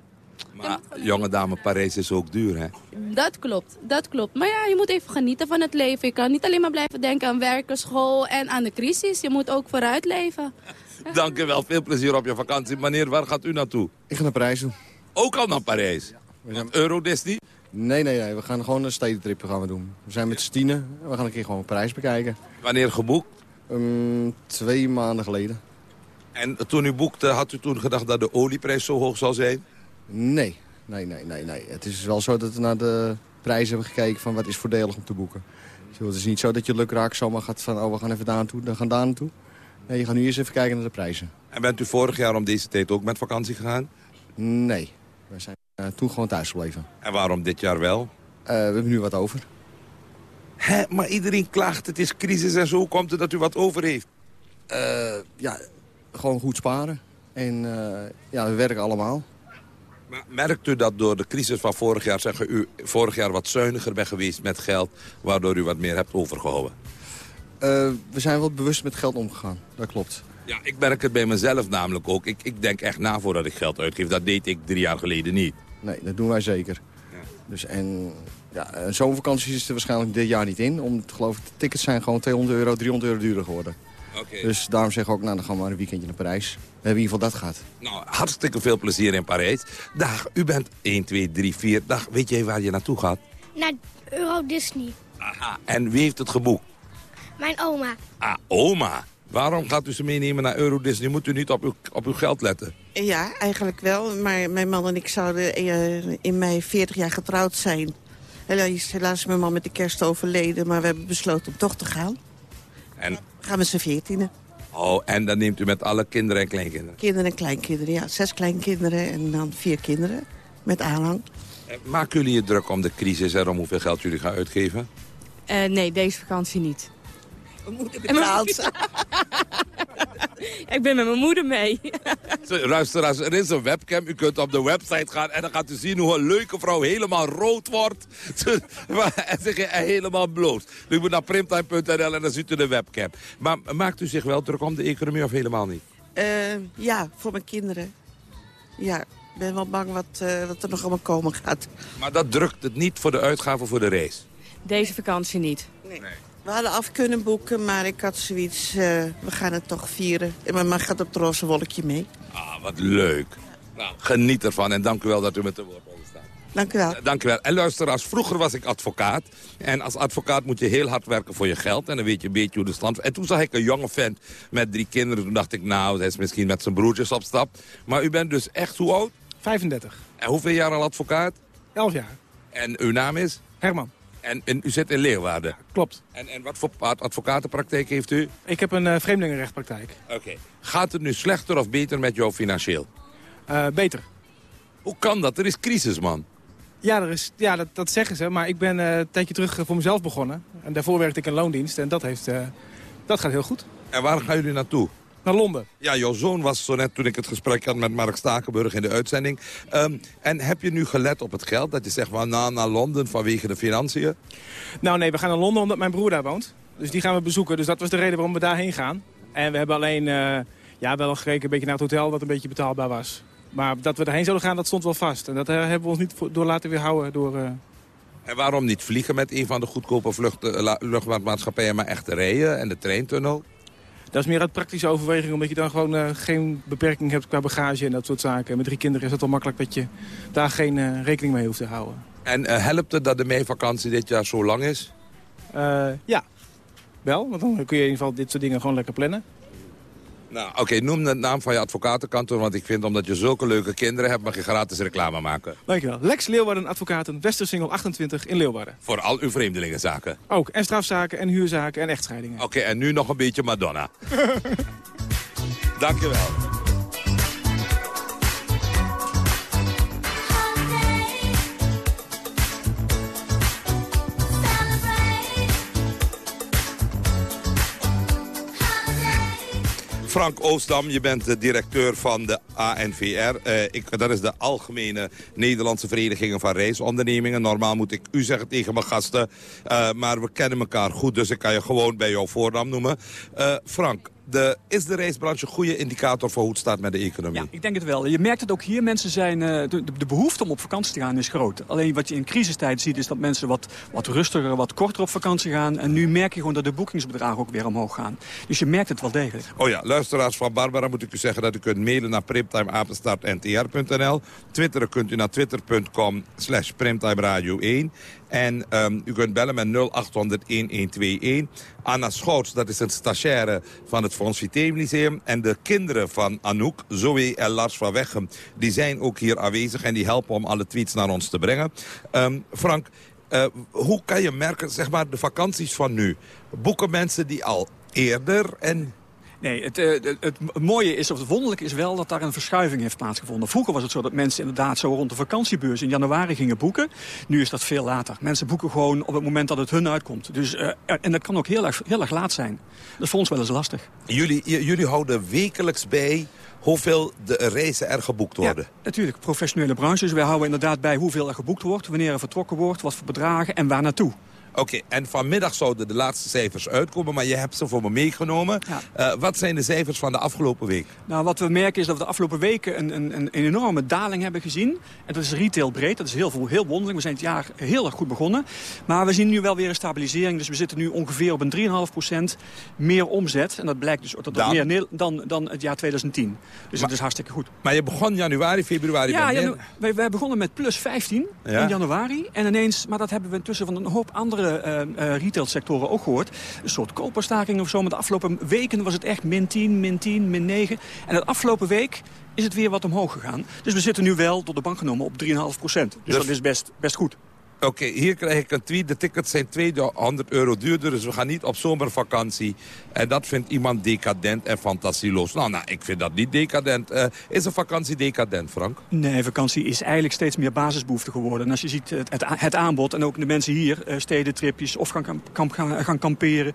maar jonge dame, Parijs is ook duur, hè? Dat klopt, dat klopt. Maar ja, je moet even genieten van het leven. Je kan niet alleen maar blijven denken aan werken, school en aan de crisis. Je moet ook vooruit leven. Dank u wel, veel plezier op je vakantie. Meneer, waar gaat u naartoe? Ik ga naar Parijs doen. Ook al naar Parijs? Ja, zijn... Euro Disney? Nee, nee, nee. We gaan gewoon een stedentrip gaan we doen. We zijn met Stine. We gaan een keer gewoon Parijs bekijken. Wanneer geboekt? Um, twee maanden geleden. En toen u boekte, had u toen gedacht dat de olieprijs zo hoog zal zijn? Nee, nee, nee, nee, nee. Het is wel zo dat we naar de prijzen hebben gekeken van wat is voordelig om te boeken. het is niet zo dat je lukraak zomaar gaat van, oh we gaan even daar naartoe, dan gaan daar naartoe. Nee, je gaat nu eens even kijken naar de prijzen. En bent u vorig jaar om deze tijd ook met vakantie gegaan? Nee, we zijn uh, toen gewoon thuis gebleven. En waarom dit jaar wel? Uh, we hebben nu wat over. Hè, maar iedereen klaagt, het is crisis en zo komt het dat u wat over heeft. Uh, ja, gewoon goed sparen. En ja, we werken allemaal. Maar merkt u dat door de crisis van vorig jaar... zeggen u vorig jaar wat zuiniger bent geweest met geld... waardoor u wat meer hebt overgehouden? Uh, we zijn wat bewust met geld omgegaan, dat klopt. Ja, ik merk het bij mezelf namelijk ook. Ik, ik denk echt na voordat ik geld uitgeef. Dat deed ik drie jaar geleden niet. Nee, dat doen wij zeker. Ja. Dus en ja, zomervakantie is er waarschijnlijk dit jaar niet in. Omdat, geloof ik, de tickets zijn gewoon 200 euro, 300 euro duurder geworden. Okay. Dus daarom zeg ik ook, nou, dan gaan we maar een weekendje naar Parijs. We hebben in ieder geval dat gehad. Nou, hartstikke veel plezier in Parijs. Dag, u bent 1, 2, 3, 4. Dag, weet jij waar je naartoe gaat? Naar Euro Disney. Aha, en wie heeft het geboekt? Mijn oma. Ah, oma. Waarom gaat u ze meenemen naar Euro Disney? Moet u niet op uw, op uw geld letten? Ja, eigenlijk wel. Maar mijn man en ik zouden uh, in mei 40 jaar getrouwd zijn. Helaas, helaas is mijn man met de kerst overleden, maar we hebben besloten om toch te gaan. En? Gaan we z'n veertienen. Oh, en dan neemt u met alle kinderen en kleinkinderen? Kinderen en kleinkinderen, ja. Zes kleinkinderen en dan vier kinderen met aanhang. Maken jullie je druk om de crisis en om hoeveel geld jullie gaan uitgeven? Uh, nee, deze vakantie niet. Mijn moeder betaalt. ik ben met mijn moeder mee. Luisteraars, er is een webcam. U kunt op de website gaan en dan gaat u zien hoe een leuke vrouw helemaal rood wordt. en zich helemaal bloot. U moet naar primtime.nl en dan ziet u de webcam. Maar maakt u zich wel druk om de economie of helemaal niet? Uh, ja, voor mijn kinderen. Ja, ik ben wel bang wat, uh, wat er nog allemaal komen gaat. Maar dat drukt het niet voor de uitgaven voor de race? Deze vakantie niet. Nee. nee. We hadden af kunnen boeken, maar ik had zoiets... Uh, we gaan het toch vieren. En mijn man gaat op het roze wolkje mee. Ah, wat leuk. Nou, geniet ervan en dank u wel dat u met de woord wilde staan. Dank u wel. Uh, dank u wel. En luisteraars, vroeger was ik advocaat. En als advocaat moet je heel hard werken voor je geld. En dan weet je een beetje hoe de stand... En toen zag ik een jonge vent met drie kinderen. Toen dacht ik, nou, hij is misschien met zijn broertjes op stap. Maar u bent dus echt hoe oud? 35. En hoeveel jaar al advocaat? 11 jaar. En uw naam is? Herman. En, en, u zit in Leeuwarden? Klopt. En, en wat voor advocatenpraktijk heeft u? Ik heb een uh, vreemdelingenrechtpraktijk. Oké. Gaat het nu slechter of beter met jou financieel? Uh, beter. Hoe kan dat? Er is crisis, man. Ja, er is, ja dat, dat zeggen ze. Maar ik ben uh, een tijdje terug voor mezelf begonnen. En daarvoor werkte ik in loondienst. En dat, heeft, dat gaat heel goed. En waar gaan jullie naartoe? Naar Londen. Ja, jouw zoon was zo net toen ik het gesprek had met Mark Stakenburg in de uitzending. Um, en heb je nu gelet op het geld? Dat je zegt, van, nou, naar Londen vanwege de financiën? Nou nee, we gaan naar Londen omdat mijn broer daar woont. Dus die gaan we bezoeken. Dus dat was de reden waarom we daarheen gaan. En we hebben alleen uh, ja, wel gekeken een beetje naar het hotel wat een beetje betaalbaar was. Maar dat we erheen zouden gaan, dat stond wel vast. En dat uh, hebben we ons niet door laten weerhouden door... Uh... En waarom niet vliegen met een van de goedkope vlucht, luchtvaartmaatschappijen, maar echt rijden en de treintunnel? Dat is meer uit praktische overweging, omdat je dan gewoon uh, geen beperking hebt qua bagage en dat soort zaken. Met drie kinderen is het wel makkelijk dat je daar geen uh, rekening mee hoeft te houden. En uh, helpt het dat de meivakantie dit jaar zo lang is? ja, wel. Want dan kun je in ieder geval dit soort dingen gewoon lekker plannen. Nou, oké, okay, noem de naam van je advocatenkantoor, want ik vind omdat je zulke leuke kinderen hebt, mag je gratis reclame maken. Dankjewel. Lex Leeuwarden Advocaten, Westersingel 28 in Leeuwarden. Voor al uw vreemdelingenzaken? Ook, en strafzaken en huurzaken en echtscheidingen. Oké, okay, en nu nog een beetje Madonna. Dankjewel. Frank Oostdam, je bent de directeur van de ANVR. Uh, ik, dat is de Algemene Nederlandse Verenigingen van Reisondernemingen. Normaal moet ik u zeggen tegen mijn gasten. Uh, maar we kennen elkaar goed, dus ik kan je gewoon bij jouw voornaam noemen. Uh, Frank, de, is de reisbranche een goede indicator voor hoe het staat met de economie? Ja, ik denk het wel. Je merkt het ook hier. Mensen zijn, de, de, behoefte om op vakantie te gaan is groot. Alleen wat je in crisistijd ziet is dat mensen wat, wat rustiger, wat korter op vakantie gaan. En nu merk je gewoon dat de boekingsbedragen ook weer omhoog gaan. Dus je merkt het wel degelijk. Oh ja, luisteraars van Barbara moet ik u zeggen dat u kunt mailen naar primtimeapenstartntr.nl. Twitteren kunt u naar twitter.com slash primtimeradio 1. En um, u kunt bellen met 0800-1121. Anna Schouts, dat is een stagiaire van het Frans Museum. En de kinderen van Anouk, Zoe en Lars van Weghem... die zijn ook hier aanwezig en die helpen om alle tweets naar ons te brengen. Um, Frank, uh, hoe kan je merken, zeg maar, de vakanties van nu? Boeken mensen die al eerder en Nee, het, het, het, mooie is, of het wonderlijke is wel dat daar een verschuiving heeft plaatsgevonden. Vroeger was het zo dat mensen inderdaad zo rond de vakantiebeurs in januari gingen boeken. Nu is dat veel later. Mensen boeken gewoon op het moment dat het hun uitkomt. Dus, uh, en dat kan ook heel erg, heel erg laat zijn. Dat is voor ons wel eens lastig. Jullie, jullie houden wekelijks bij hoeveel de reizen er geboekt worden. Ja, natuurlijk, professionele branches. Wij houden inderdaad bij hoeveel er geboekt wordt, wanneer er vertrokken wordt, wat voor bedragen en waar naartoe. Oké, en vanmiddag zouden de laatste cijfers uitkomen, maar je hebt ze voor me meegenomen. Uh, wat zijn de cijfers van de afgelopen week? Nou, wat we merken is dat we de afgelopen weken een, een, een enorme daling hebben gezien. En dat is retail breed, dat is heel, heel wonderlijk. We zijn het jaar heel erg goed begonnen. Maar we zien nu wel weer een stabilisering, dus we zitten nu ongeveer op een 3,5% meer omzet. En dat blijkt dus dat dat meer dan, dan het jaar 2010. Dus dat is hartstikke goed. Maar je begon januari, februari... Ja, janu wij, wij begonnen met plus 15 in januari. En ineens, maar dat hebben we intussen van een hoop andere uh, uh, retailsectoren ook gehoord. Een soort koperstaking of zo. Maar de afgelopen weken was het echt min 10, min 10, min 9. En de afgelopen week is het weer wat omhoog gegaan. Dus we zitten nu wel, tot de bank genomen, op 3,5 procent. Dus, dus dat is best, best goed. Oké, hier krijg ik een tweet. De tickets zijn 200 euro duurder, dus we gaan niet op zomervakantie. En dat vindt iemand decadent en fantasieloos. Nou, nou ik vind dat niet decadent. Uh, is een vakantie decadent, Frank? Nee, vakantie is eigenlijk steeds meer basisbehoefte geworden. En als je ziet het, het, het aanbod en ook de mensen hier, uh, stedentripjes of gaan, kamp, gaan, gaan kamperen.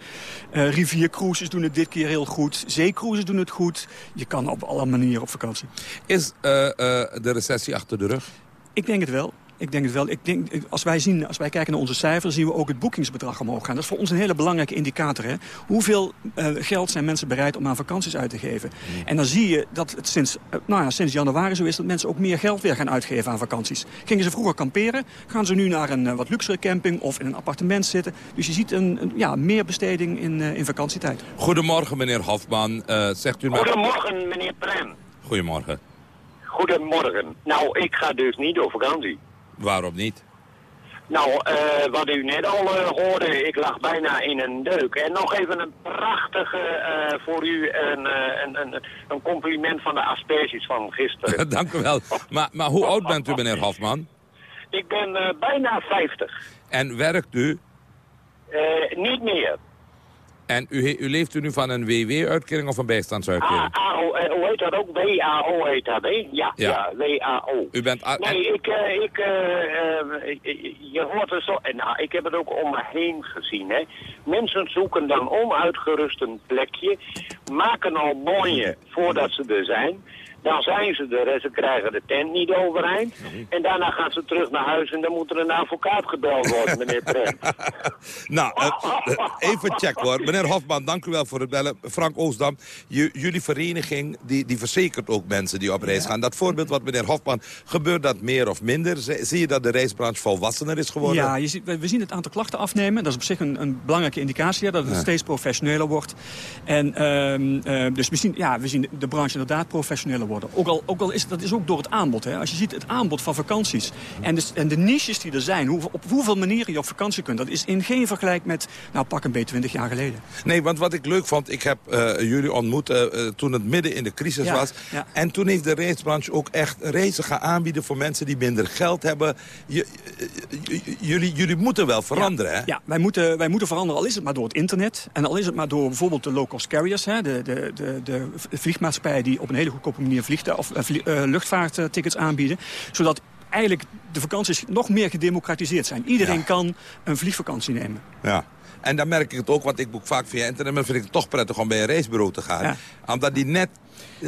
Uh, riviercruises doen het dit keer heel goed. Zeecruises doen het goed. Je kan op alle manieren op vakantie. Is de recessie achter de rug? Ik denk het wel. Ik denk het wel. Ik denk, als, wij zien, als wij kijken naar onze cijfers, zien we ook het boekingsbedrag omhoog gaan. Dat is voor ons een hele belangrijke indicator. Hè? Hoeveel uh, geld zijn mensen bereid om aan vakanties uit te geven? Mm. En dan zie je dat het sinds, uh, nou ja, sinds januari zo is dat mensen ook meer geld weer gaan uitgeven aan vakanties. Gingen ze vroeger kamperen, gaan ze nu naar een uh, wat luxere camping of in een appartement zitten. Dus je ziet een, een ja, meer besteding in, in vakantietijd. Goedemorgen meneer Hofman. zegt u Goedemorgen meneer Prem. Goedemorgen. Goedemorgen. Nou, ik ga dus niet op vakantie. Waarom niet? Nou, uh, wat u net al uh, hoorde, ik lag bijna in een deuk. En nog even een prachtige uh, voor u, een, een, een, een, compliment van de asperges van gisteren. Dank u wel. Maar, maar hoe oud bent u, meneer Hofman? Ik ben bijna 50. En werkt u? niet meer. En u, u leeft u nu van een WW-uitkering of een bijstandsuitkering? AO, eh, hoe heet dat ook? WAO heet dat, hè? Ja, ja. WAO. U bent... Nee, ik, uh, ik, uh, je hoort er zo... Nou, ik heb het ook om me heen gezien, hè. Mensen zoeken dan onuitgerust een plekje, maken al mooie voordat ze er zijn... Dan zijn ze er en ze krijgen de tent niet overeind. En daarna gaan ze terug naar huis en dan moet er een advocaat gebeld worden, meneer Prem. nou, uh, even check hoor. Meneer Hofman, dank u wel voor het bellen. Frank Oostdam, jullie vereniging die, die verzekert ook mensen die op reis gaan. Dat voorbeeld wat meneer Hofman, gebeurt dat meer of minder? Zie je dat de reisbranche volwassener is geworden? Ja, je ziet, we zien het aantal klachten afnemen. Dat is op zich een, een belangrijke indicatie, dat het steeds professioneler wordt. En uh, dus we zien, ja, we zien de branche inderdaad professioneler worden. Ook al, ook al is dat is ook door het aanbod. Hè. Als je ziet het aanbod van vakanties en de, en de niches die er zijn... Hoe, op hoeveel manieren je op vakantie kunt... dat is in geen vergelijk met, nou pak een beetje 20 jaar geleden. Nee, want wat ik leuk vond, ik heb uh, jullie ontmoet uh, toen het midden in de crisis was. Ja. En toen heeft de reisbranche ook echt reizen gaan aanbieden... voor mensen die minder geld hebben. Je, jullie, jullie moeten wel veranderen, ja. hè? Ja, wij moeten, wij moeten veranderen, al is het maar door het internet... en al is het maar door bijvoorbeeld de low-cost carriers... Hè, de, de, de, de vliegmaatschappijen die op een hele goedkope manier vliegtuig, of, uh, luchtvaarttickets aanbieden. Zodat eigenlijk de vakanties nog meer gedemocratiseerd zijn. Iedereen kan een vliegvakantie nemen. Ja. En dan merk ik het ook, want ik boek vaak via internet... maar vind ik het toch prettig om bij een reisbureau te gaan. Ja. Omdat die net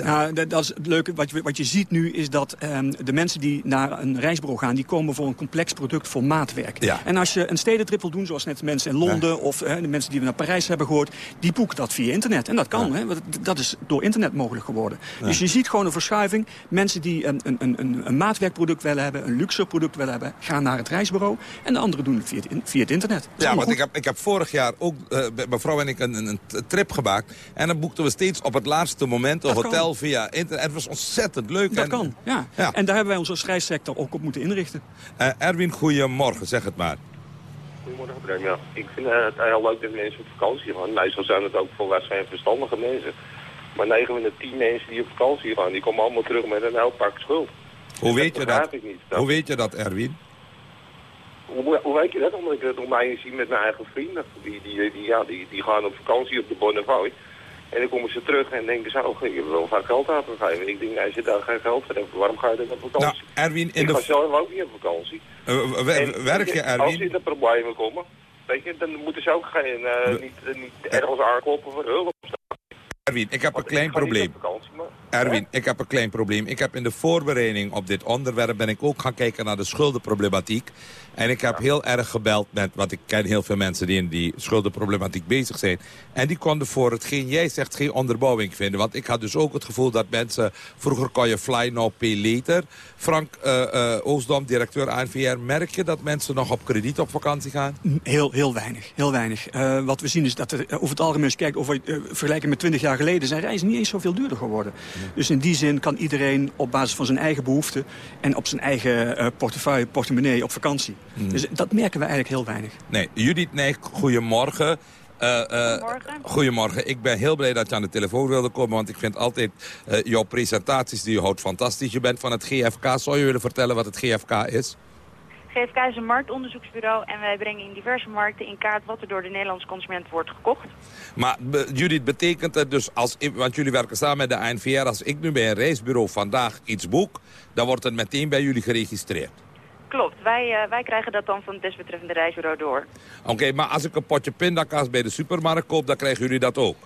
nou, dat, is het leuke. Wat je, wat je ziet nu is dat um, de mensen die naar een reisbureau gaan... die komen voor een complex product voor maatwerk. Ja. En als je een stedentrip wil doen, zoals net mensen in Londen... Ja. of de mensen die we naar Parijs hebben gehoord... die boeken dat via internet. En dat kan, hè, dat is door internet mogelijk geworden. Dus je ziet gewoon een verschuiving. Mensen die een, een, een, een maatwerkproduct willen hebben... een luxe product willen hebben, gaan naar het reisbureau. En de anderen doen het via het, via het internet. Ja, want ik heb, ik heb vorig jaar ook... Uh, mevrouw en ik een, een, trip gemaakt. En dan boekten we steeds op het laatste moment... een hotel via internet. Het was ontzettend leuk. Dat kan, ja. ja. En daar hebben wij onze reissector ook op moeten inrichten. Uh, Erwin, goedemorgen, zeg het maar. Goedemorgen, Brem. Ja. Ik vind het heel leuk dat mensen op vakantie gaan. Meestal zijn het ook volwassen en verstandige mensen. Maar 9 van de 10 mensen die op vakantie gaan, die komen allemaal terug met een heel pak schuld. Hoe weet, je dat? Hoe weet je dat, Erwin? Hoe, hoe, weet je dat? Omdat ik het om mij zie met mijn eigen vrienden. Die, die, die, ja, die, die gaan op vakantie op de Bonnefoy. En dan komen ze terug en denken ze, oh, je wel vaak geld aan geven. Ik denk, als je daar geen geld voor hebt, waarom ga je dan op vakantie? Nou, Erwin, in ik ga zelf ook niet op vakantie. Uh, werk je, Erwin? Als er problemen komen, weet je, dan moeten ze ook geen, uh, niet, niet ergens aankloppen voor hulp. Erwin, ik heb een klein probleem. Erwin, ik heb een klein probleem. Ik heb in de voorbereiding op dit onderwerp... ben ik ook gaan kijken naar de schuldenproblematiek. En ik heb heel erg gebeld met... want ik ken heel veel mensen die in die schuldenproblematiek bezig zijn. En die konden voor hetgeen jij zegt geen onderbouwing vinden. Want ik had dus ook het gevoel dat mensen... vroeger kon je fly, now pay later. Frank uh, uh, Oostdom, directeur ANVR... merk je dat mensen nog op krediet op vakantie gaan? Heel, heel weinig. Heel weinig. Uh, wat we zien is dat er over het algemeen... als je kijkt over, vergelijking met 20 jaar geleden... zijn reizen niet eens zoveel duurder geworden. Dus in die zin kan iedereen op basis van zijn eigen behoeften... en op zijn eigen portefeuille, portemonnee op vakantie. Hmm. Dus dat merken we eigenlijk heel weinig. Nee, Judith Nijg, goedemorgen. Uh, goedemorgen. Goedemorgen. Ik ben heel blij dat je aan de telefoon wilde komen... want ik vind altijd uh, jouw presentaties die je houdt fantastisch. Je bent van het GFK. Zou je willen vertellen wat het GFK is? GFK is een marktonderzoeksbureau en wij brengen in diverse markten in kaart wat er door de Nederlandse consument wordt gekocht. Maar Judith, betekent het dus, als, want jullie werken samen met de ANVR, als ik nu bij een reisbureau vandaag iets boek, dan wordt het meteen bij jullie geregistreerd? Klopt, wij, uh, wij krijgen dat dan van het desbetreffende reisbureau door. Oké, maar als ik een potje pindakaas bij de supermarkt koop, dan krijgen jullie dat ook?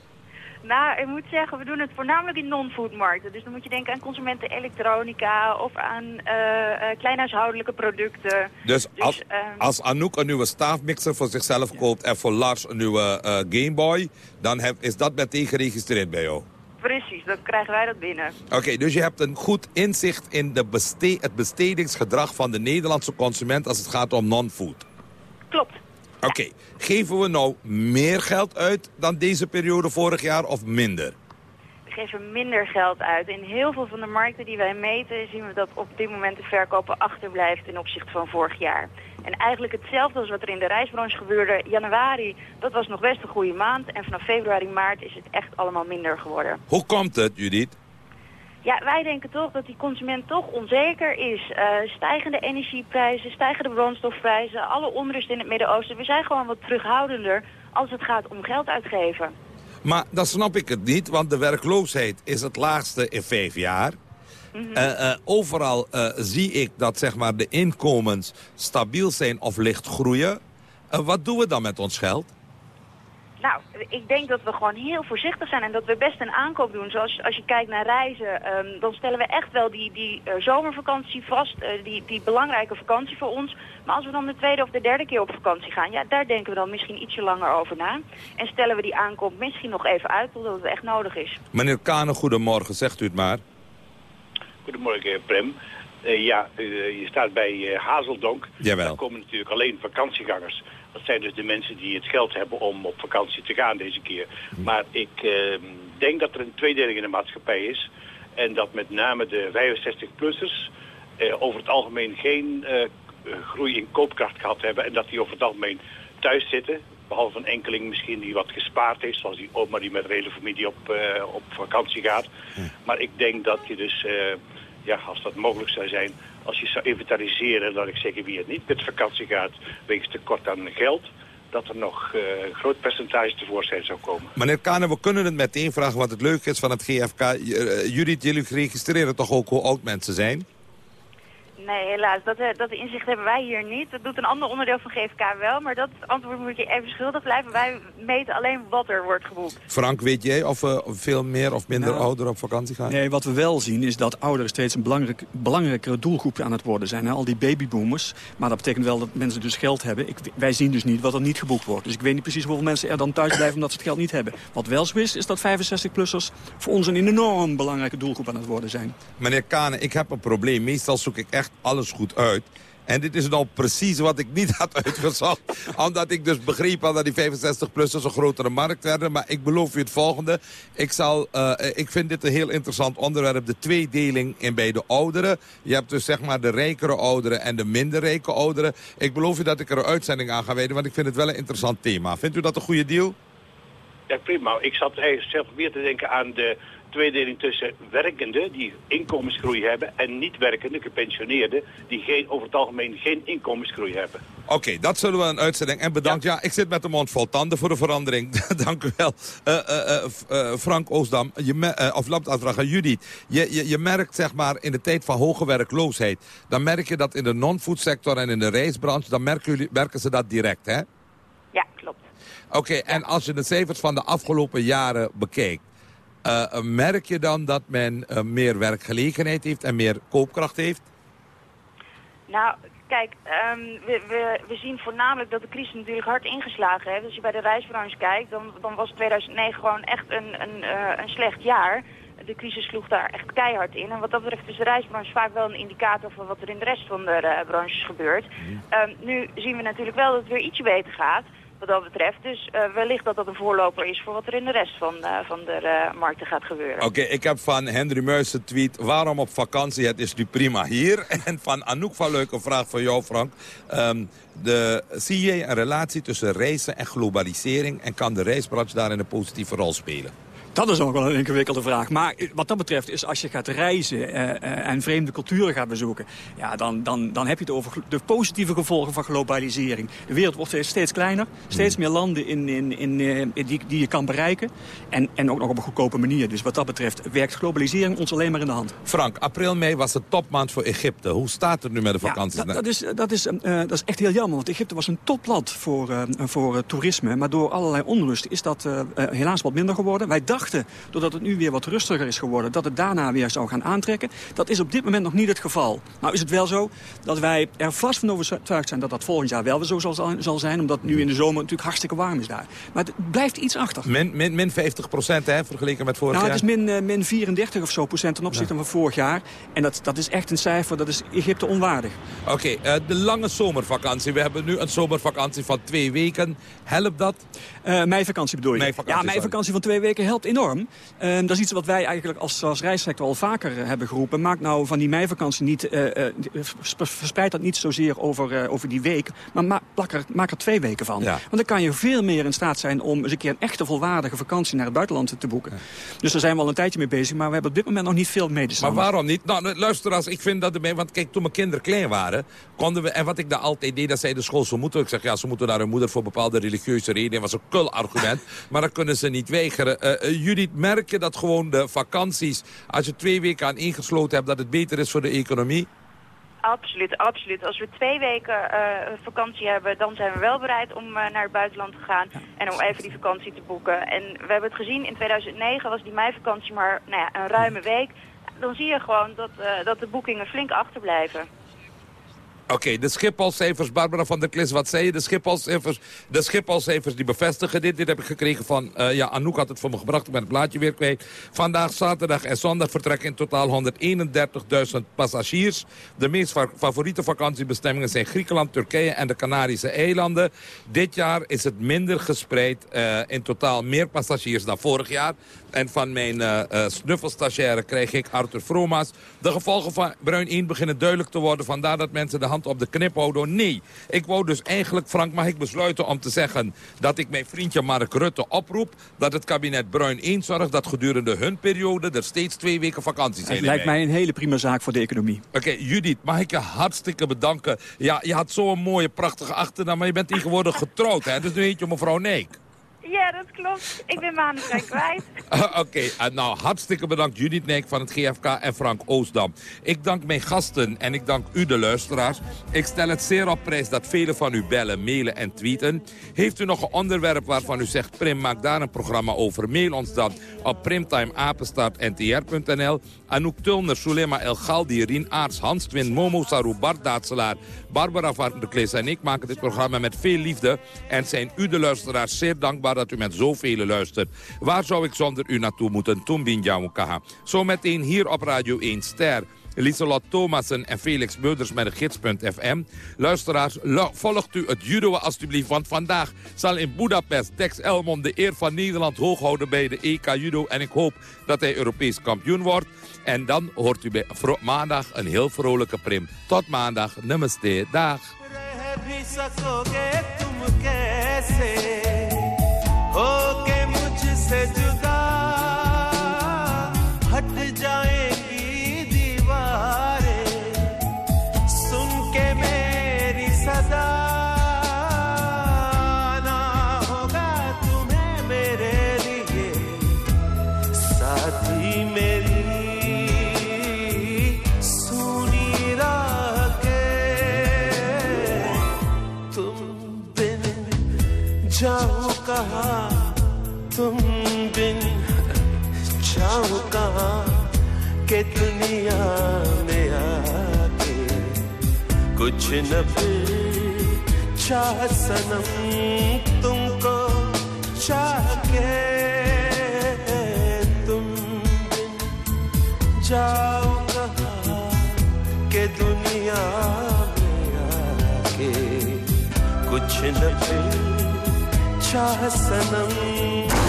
Nou, ik moet zeggen, we doen het voornamelijk in non-foodmarkten. Dus dan moet je denken aan consumenten elektronica of aan uh, uh, kleinhuishoudelijke producten. Dus, dus als, uh, als, Anouk een nieuwe staafmixer voor zichzelf koopt en voor Lars een nieuwe Game Boy, dan heb, is dat meteen geregistreerd bij jou? Precies, dan krijgen wij dat binnen. Oké, dus je hebt een goed inzicht in de beste het bestedingsgedrag van de Nederlandse consument als het gaat om non-food. Klopt. Oké, geven we nou meer geld uit dan deze periode vorig jaar of minder? We geven minder geld uit. In heel veel van de markten die wij meten zien we dat op dit moment de verkopen achterblijft ten opzichte van vorig jaar. En eigenlijk hetzelfde als wat er in de reisbranche gebeurde. Januari, dat was nog best een goede maand. En vanaf februari, maart is het echt allemaal minder geworden. Hoe komt het, Judith? Ja, wij denken toch dat die consument toch onzeker is. Uh, stijgende energieprijzen, stijgende brandstofprijzen, alle onrust in het Midden-Oosten. We zijn gewoon wat terughoudender als het gaat om geld uitgeven. Maar dan snap ik het niet, want de werkloosheid is het laagste in vijf jaar. Mm -hmm. uh, uh, overal zie ik dat zeg maar, de inkomens stabiel zijn of licht groeien. wat doen we dan met ons geld? Nou, ik denk dat we gewoon heel voorzichtig zijn en dat we best een aankoop doen. Zoals als je kijkt naar reizen, um, dan stellen we echt wel die, die uh, zomervakantie vast, uh, die, die belangrijke vakantie voor ons. Maar als we dan de tweede of de derde keer op vakantie gaan, ja, daar denken we dan misschien ietsje langer over na. En stellen we die aankoop misschien nog even uit totdat het echt nodig is. Meneer Kane, goedemorgen, zegt u het maar. Goedemorgen, Prem. Uh, ja, je staat bij Hazeldonk. Jawel. Daar komen natuurlijk alleen vakantiegangers. Dat zijn dus de mensen die het geld hebben om op vakantie te gaan deze keer. Maar ik uh, denk dat er een tweedeling in de maatschappij is. En dat met name de 65-plussers uh, over het algemeen geen uh, groei in koopkracht gehad hebben. En dat die over het algemeen thuis zitten. Behalve een enkeling misschien die wat gespaard heeft. Zoals die oma die met de hele familie op, op vakantie gaat. Maar ik denk dat je dus, ja, als dat mogelijk zou zijn als je zou inventariseren, dat ik zeggen wie het niet met vakantie gaat, wegens tekort aan geld, dat er nog uh, een groot percentage tevoorschijn zou komen. Meneer Kane, we kunnen het meteen vragen wat het leuke is van het GFK. Judith, jullie registreren toch ook hoe oud mensen zijn? Nee, helaas. Dat, dat inzicht hebben wij hier niet. Dat doet een ander onderdeel van GFK wel, maar dat antwoord moet je even schuldig blijven. Wij meten alleen wat er wordt geboekt. Frank, weet jij of we veel meer of minder nou, ouderen op vakantie gaan? Nee, wat we wel zien is dat ouderen steeds een belangrijk, belangrijkere doelgroep aan het worden zijn. Hè? Al die babyboomers. Maar dat betekent wel dat mensen dus geld hebben. Ik, wij zien dus niet wat er niet geboekt wordt. Dus ik weet niet precies hoeveel mensen er dan thuis blijven omdat ze het geld niet hebben. Wat wel zo is, is dat 65-plussers voor ons een enorm belangrijke doelgroep aan het worden zijn. Meneer Kane, ik heb een probleem. Meestal zoek ik echt alles goed uit. En dit is nou precies wat ik niet had uitgezocht. omdat ik dus begreep al dat die 65-plussers een grotere markt werden. Maar ik beloof u het volgende. Ik, zal, uh, ik vind dit een heel interessant onderwerp. De tweedeling in bij de ouderen. Je hebt dus zeg maar de rijkere ouderen en de minder rijke ouderen. Ik beloof u dat ik er een uitzending aan ga wijden. Want ik vind het wel een interessant thema. Vindt u dat een goede deal? Ja, prima. Ik zat eigenlijk zelf weer te denken aan de tweedeling tussen werkenden die inkomensgroei hebben en niet werkende gepensioneerden die geen, over het algemeen geen inkomensgroei hebben. Oké, okay, dat zullen we een uitzending. En bedankt. Ja. ja. ik zit met de mond vol tanden voor de verandering. Dank u wel. Uh, uh, uh, Frank Oosdam, je of laat Judith. Je, je, je merkt zeg maar in de tijd van hoge werkloosheid... dan merk je dat in de non-food sector en in de reisbranche... dan merken, jullie, merken ze dat direct, hè? Ja, klopt. Oké, okay, en als je de cijfers van de afgelopen jaren bekijkt... Uh, merk je dan dat men uh, meer werkgelegenheid heeft en meer koopkracht heeft? Nou, kijk, um, we, we, we, zien voornamelijk dat de crisis natuurlijk hard ingeslagen heeft. Als je bij de reisbranche kijkt, dan, dan was 2009 gewoon echt een, een, uh, een slecht jaar. De crisis sloeg daar echt keihard in. En wat dat betreft is de reisbranche vaak wel een indicator van wat er in de rest van de branches gebeurt. Um, nu zien we natuurlijk wel dat het weer ietsje beter gaat wat dat betreft. Dus uh, wellicht dat dat een voorloper is voor wat er in de rest van, uh, van de uh, markten gaat gebeuren. Oké, ik heb van Henry Meus een tweet, waarom op vakantie, het is nu prima hier. En van Anouk van Leuk een vraag voor jou Frank. Um, de, zie je een relatie tussen reizen en globalisering en kan de reisbranche daarin een positieve rol spelen? Dat is ook wel een ingewikkelde vraag. Maar wat dat betreft is als je gaat reizen uh, uh, en vreemde culturen gaat bezoeken... Ja, dan, dan, dan heb je het over de positieve gevolgen van globalisering. De wereld wordt steeds kleiner. Steeds meer landen in, in, in, uh, die, die je kan bereiken. En, en ook nog op een goedkope manier. Dus wat dat betreft werkt globalisering ons alleen maar in de hand. Frank, april, mei was de topmaand voor Egypte. Hoe staat het nu met de vakanties? Ja, dat, dat, is, dat, is, dat is echt heel jammer. Want Egypte was een topland voor, voor toerisme. Maar door allerlei onrust is dat helaas wat minder geworden. Wij dachten doordat het nu weer wat rustiger is geworden... dat het daarna weer zou gaan aantrekken. Dat is op dit moment nog niet het geval. Nou is het wel zo dat wij er vast van overtuigd zijn... dat dat volgend jaar wel weer zo zal, zal zijn... omdat nu in de zomer natuurlijk hartstikke warm is daar. Maar het blijft iets achter. Min, min, min 50 procent, hè, vergeleken met vorig nou, jaar? het is min, uh, min 34 of zo procent ten opzichte ja. van vorig jaar. En dat, dat is echt een cijfer, dat is Egypte onwaardig. Oké, okay, uh, de lange zomervakantie. We hebben nu een zomervakantie van twee weken. Helpt dat? Uh, meivakantie bedoel je? Meivakantie, ja, meivakantie van twee weken helpt enorm. Uh, dat is iets wat wij eigenlijk als, als reissector al vaker uh, hebben geroepen. Maak nou van die meivakantie niet, uh, verspreid dat niet zozeer over, over die week. Maar ma plak er, maak er twee weken van. Ja. Want dan kan je veel meer in staat zijn om eens een keer een echte volwaardige vakantie naar het buitenland te boeken. Ja. Dus daar zijn we al een tijdje mee bezig. Maar we hebben op dit moment nog niet veel medestanders. Maar waarom niet? Nou, luister, als ik vind dat erbij... Want kijk, toen mijn kinderen klein waren, konden we... En wat ik daar altijd deed, dat zei de school, ze moeten... Ik zeg, ja, ze moeten naar hun moeder voor bepaalde religieuze redenen. Dat was een kul argument. maar dan kunnen ze niet weigeren. Uh, Judith, merk je dat gewoon de vakanties... als je twee weken aan ingesloten hebt, dat het beter is voor de economie? Absoluut, absoluut. Als we twee weken uh, vakantie hebben, dan zijn we wel bereid om uh, naar het buitenland te gaan en om even die vakantie te boeken. En we hebben het gezien, in 2009 was die meivakantie maar nou ja, een ruime week. Dan zie je gewoon dat, uh, dat de boekingen flink achterblijven. Oké, okay, de Schipholcijfers, Barbara van der Klis, wat zei je? De Schipholcijfers, de Schipholcijfers die bevestigen dit. Dit heb ik gekregen van, uh, ja, Anouk had het voor me gebracht. Ik ben het blaadje weer kwijt. Vandaag, zaterdag en zondag vertrekken in totaal 131.000 passagiers. De meest fa favoriete vakantiebestemmingen zijn Griekenland, Turkije en de Canarische eilanden. Dit jaar is het minder gespreid. Uh, in totaal meer passagiers dan vorig jaar. En van mijn uh, snuffelstagiaire kreeg ik Arthur Froma's. De gevolgen van Bruin 1 beginnen duidelijk te worden. Vandaar dat mensen de hand op de knip houden. Nee, ik wou dus eigenlijk, Frank, mag ik besluiten om te zeggen... dat ik mijn vriendje Mark Rutte oproep... dat het kabinet Bruin 1 zorgt dat gedurende hun periode... er steeds twee weken vakantie zijn. Het lijkt mij een hele prima zaak voor de economie. Oké, okay, Judith, mag ik je hartstikke bedanken. Ja, je had zo'n mooie, prachtige achternaam... maar je bent tegenwoordig getrouwd, hè? Dus nu heet je mevrouw Neek. Ja, dat klopt. Ik ben maandag kwijt. Oké, okay, uh, nou hartstikke bedankt Judith Neek van het GFK en Frank Oosdam. Ik dank mijn gasten en ik dank u de luisteraars. Ik stel het zeer op prijs dat velen van u bellen, mailen en tweeten. Heeft u nog een onderwerp waarvan u zegt... Prim, maak daar een programma over. Mail ons dan op primtimeapenstaartntr.nl. Anouk Tulner, Sulema El Galdi, Rien Aarts, Hans Twin, Momo Saru, Bart Daatselaar... Barbara van der Klees en ik maken dit programma met veel liefde... en zijn u de luisteraars zeer dankbaar dat u met zoveel luistert. Waar zou ik zonder u naartoe moeten? Tumbin Jammukaha. Zometeen hier op Radio 1 Ster. Lieselot Thomassen en Felix Beuders met de gids.fm. Luisteraars, volgt u het judo alstublieft, want vandaag zal in Budapest Dex Elmond de eer van Nederland hoog houden bij de EK Judo. En ik hoop dat hij Europees kampioen wordt. En dan hoort u bij maandag een heel vrolijke prim. Tot maandag, namaste, dag. के दुनिया में आके कुछ न चाह सनम तुमको चाह के तुम जाओ के दुनिया में आके कुछ न चाह सनम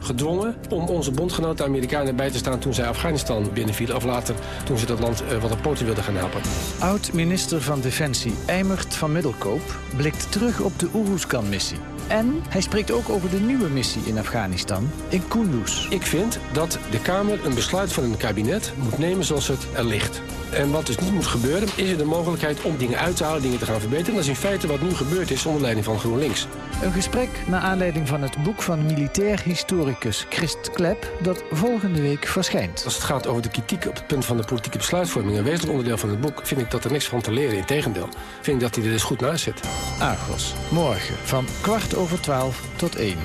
gedwongen om onze bondgenoten Amerikanen bij te staan... toen zij Afghanistan binnenvielen. Of later toen ze dat land uh, wat op poten wilden gaan helpen. Oud-minister van Defensie Eimert van Middelkoop... blikt terug op de Oeruzkan-missie. En hij spreekt ook over de nieuwe missie in Afghanistan, in Kunduz. Ik vind dat de Kamer een besluit van een kabinet moet nemen zoals het er ligt. En wat dus niet moet gebeuren, is er de mogelijkheid om dingen uit te halen, dingen te gaan verbeteren. Dat is in feite wat nu gebeurd is onder leiding van GroenLinks. Een gesprek naar aanleiding van het boek van militair historicus Christ Klep... dat volgende week verschijnt. Als het gaat over de kritiek op het punt van de politieke besluitvorming... een wezenlijk onderdeel van het boek, vind ik dat er niks van te leren. Integendeel, vind ik dat hij er dus goed naast zit. Argos, morgen van kwart over twaalf tot één.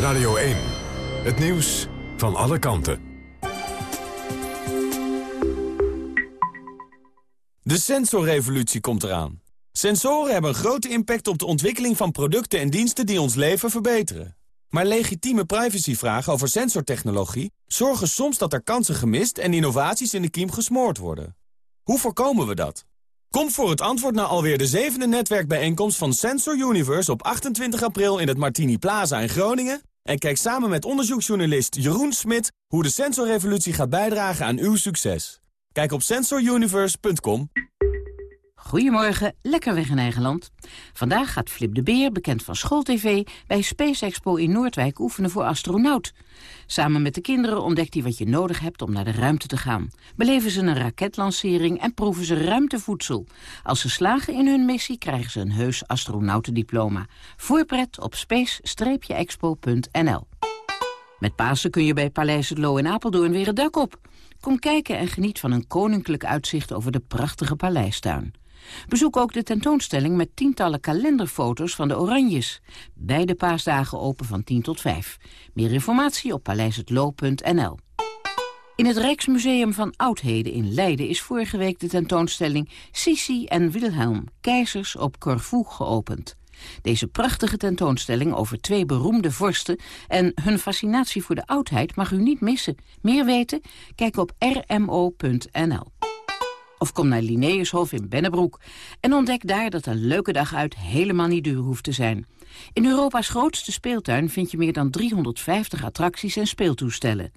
Radio 1, het nieuws van alle kanten. De sensorrevolutie komt eraan. Sensoren hebben een grote impact op de ontwikkeling van producten en diensten die ons leven verbeteren. Maar legitieme privacyvragen over sensortechnologie zorgen soms dat er kansen gemist en innovaties in de kiem gesmoord worden. Hoe voorkomen we dat? Kom voor het antwoord naar alweer de zevende netwerkbijeenkomst van Sensor Universe op 28 april in het Martini Plaza in Groningen. En kijk samen met onderzoeksjournalist Jeroen Smit hoe de sensorrevolutie gaat bijdragen aan uw succes. Kijk op sensoruniverse.com. Goedemorgen, lekker weg in eigen land. Vandaag gaat Flip de Beer, bekend van SchoolTV... bij Space Expo in Noordwijk oefenen voor astronaut. Samen met de kinderen ontdekt hij wat je nodig hebt om naar de ruimte te gaan. Beleven ze een raketlancering en proeven ze ruimtevoedsel. Als ze slagen in hun missie krijgen ze een heus astronautendiploma. Voorpret op space-expo.nl Met Pasen kun je bij Paleis het Loo in Apeldoorn weer het dak op... Kom kijken en geniet van een koninklijk uitzicht over de prachtige paleistuin. Bezoek ook de tentoonstelling met tientallen kalenderfoto's van de Oranjes. Beide paasdagen open van 10 tot 5. Meer informatie op paleishetlo.nl. In het Rijksmuseum van Oudheden in Leiden is vorige week de tentoonstelling Sissi en Wilhelm, keizers op Corfu, geopend. Deze prachtige tentoonstelling over twee beroemde vorsten... en hun fascinatie voor de oudheid mag u niet missen. Meer weten? Kijk op rmo.nl. Of kom naar Linnaeushof in Bennebroek en ontdek daar dat een leuke dag uit helemaal niet duur hoeft te zijn. In Europa's grootste speeltuin vind je meer dan 350 attracties en speeltoestellen.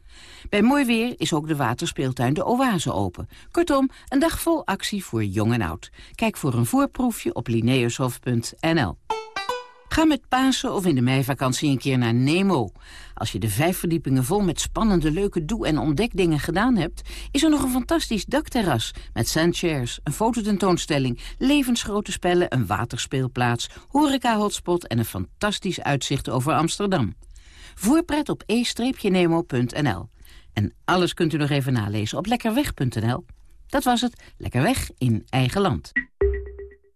Bij mooi weer is ook de waterspeeltuin de Oase open. Kortom, een dag vol actie voor jong en oud. Kijk voor een voorproefje op linnaeushof.nl. Ga met Pasen of in de meivakantie een keer naar Nemo. Als je de vijf verdiepingen vol met spannende, leuke doe- en ontdekdingen gedaan hebt... is er nog een fantastisch dakterras met sandchairs, een fototentoonstelling... levensgrote spellen, een waterspeelplaats, horeca-hotspot... en een fantastisch uitzicht over Amsterdam. Voorpret op e-nemo.nl. En alles kunt u nog even nalezen op lekkerweg.nl. Dat was het, Lekker Weg in eigen land.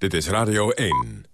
Dit is Radio 1.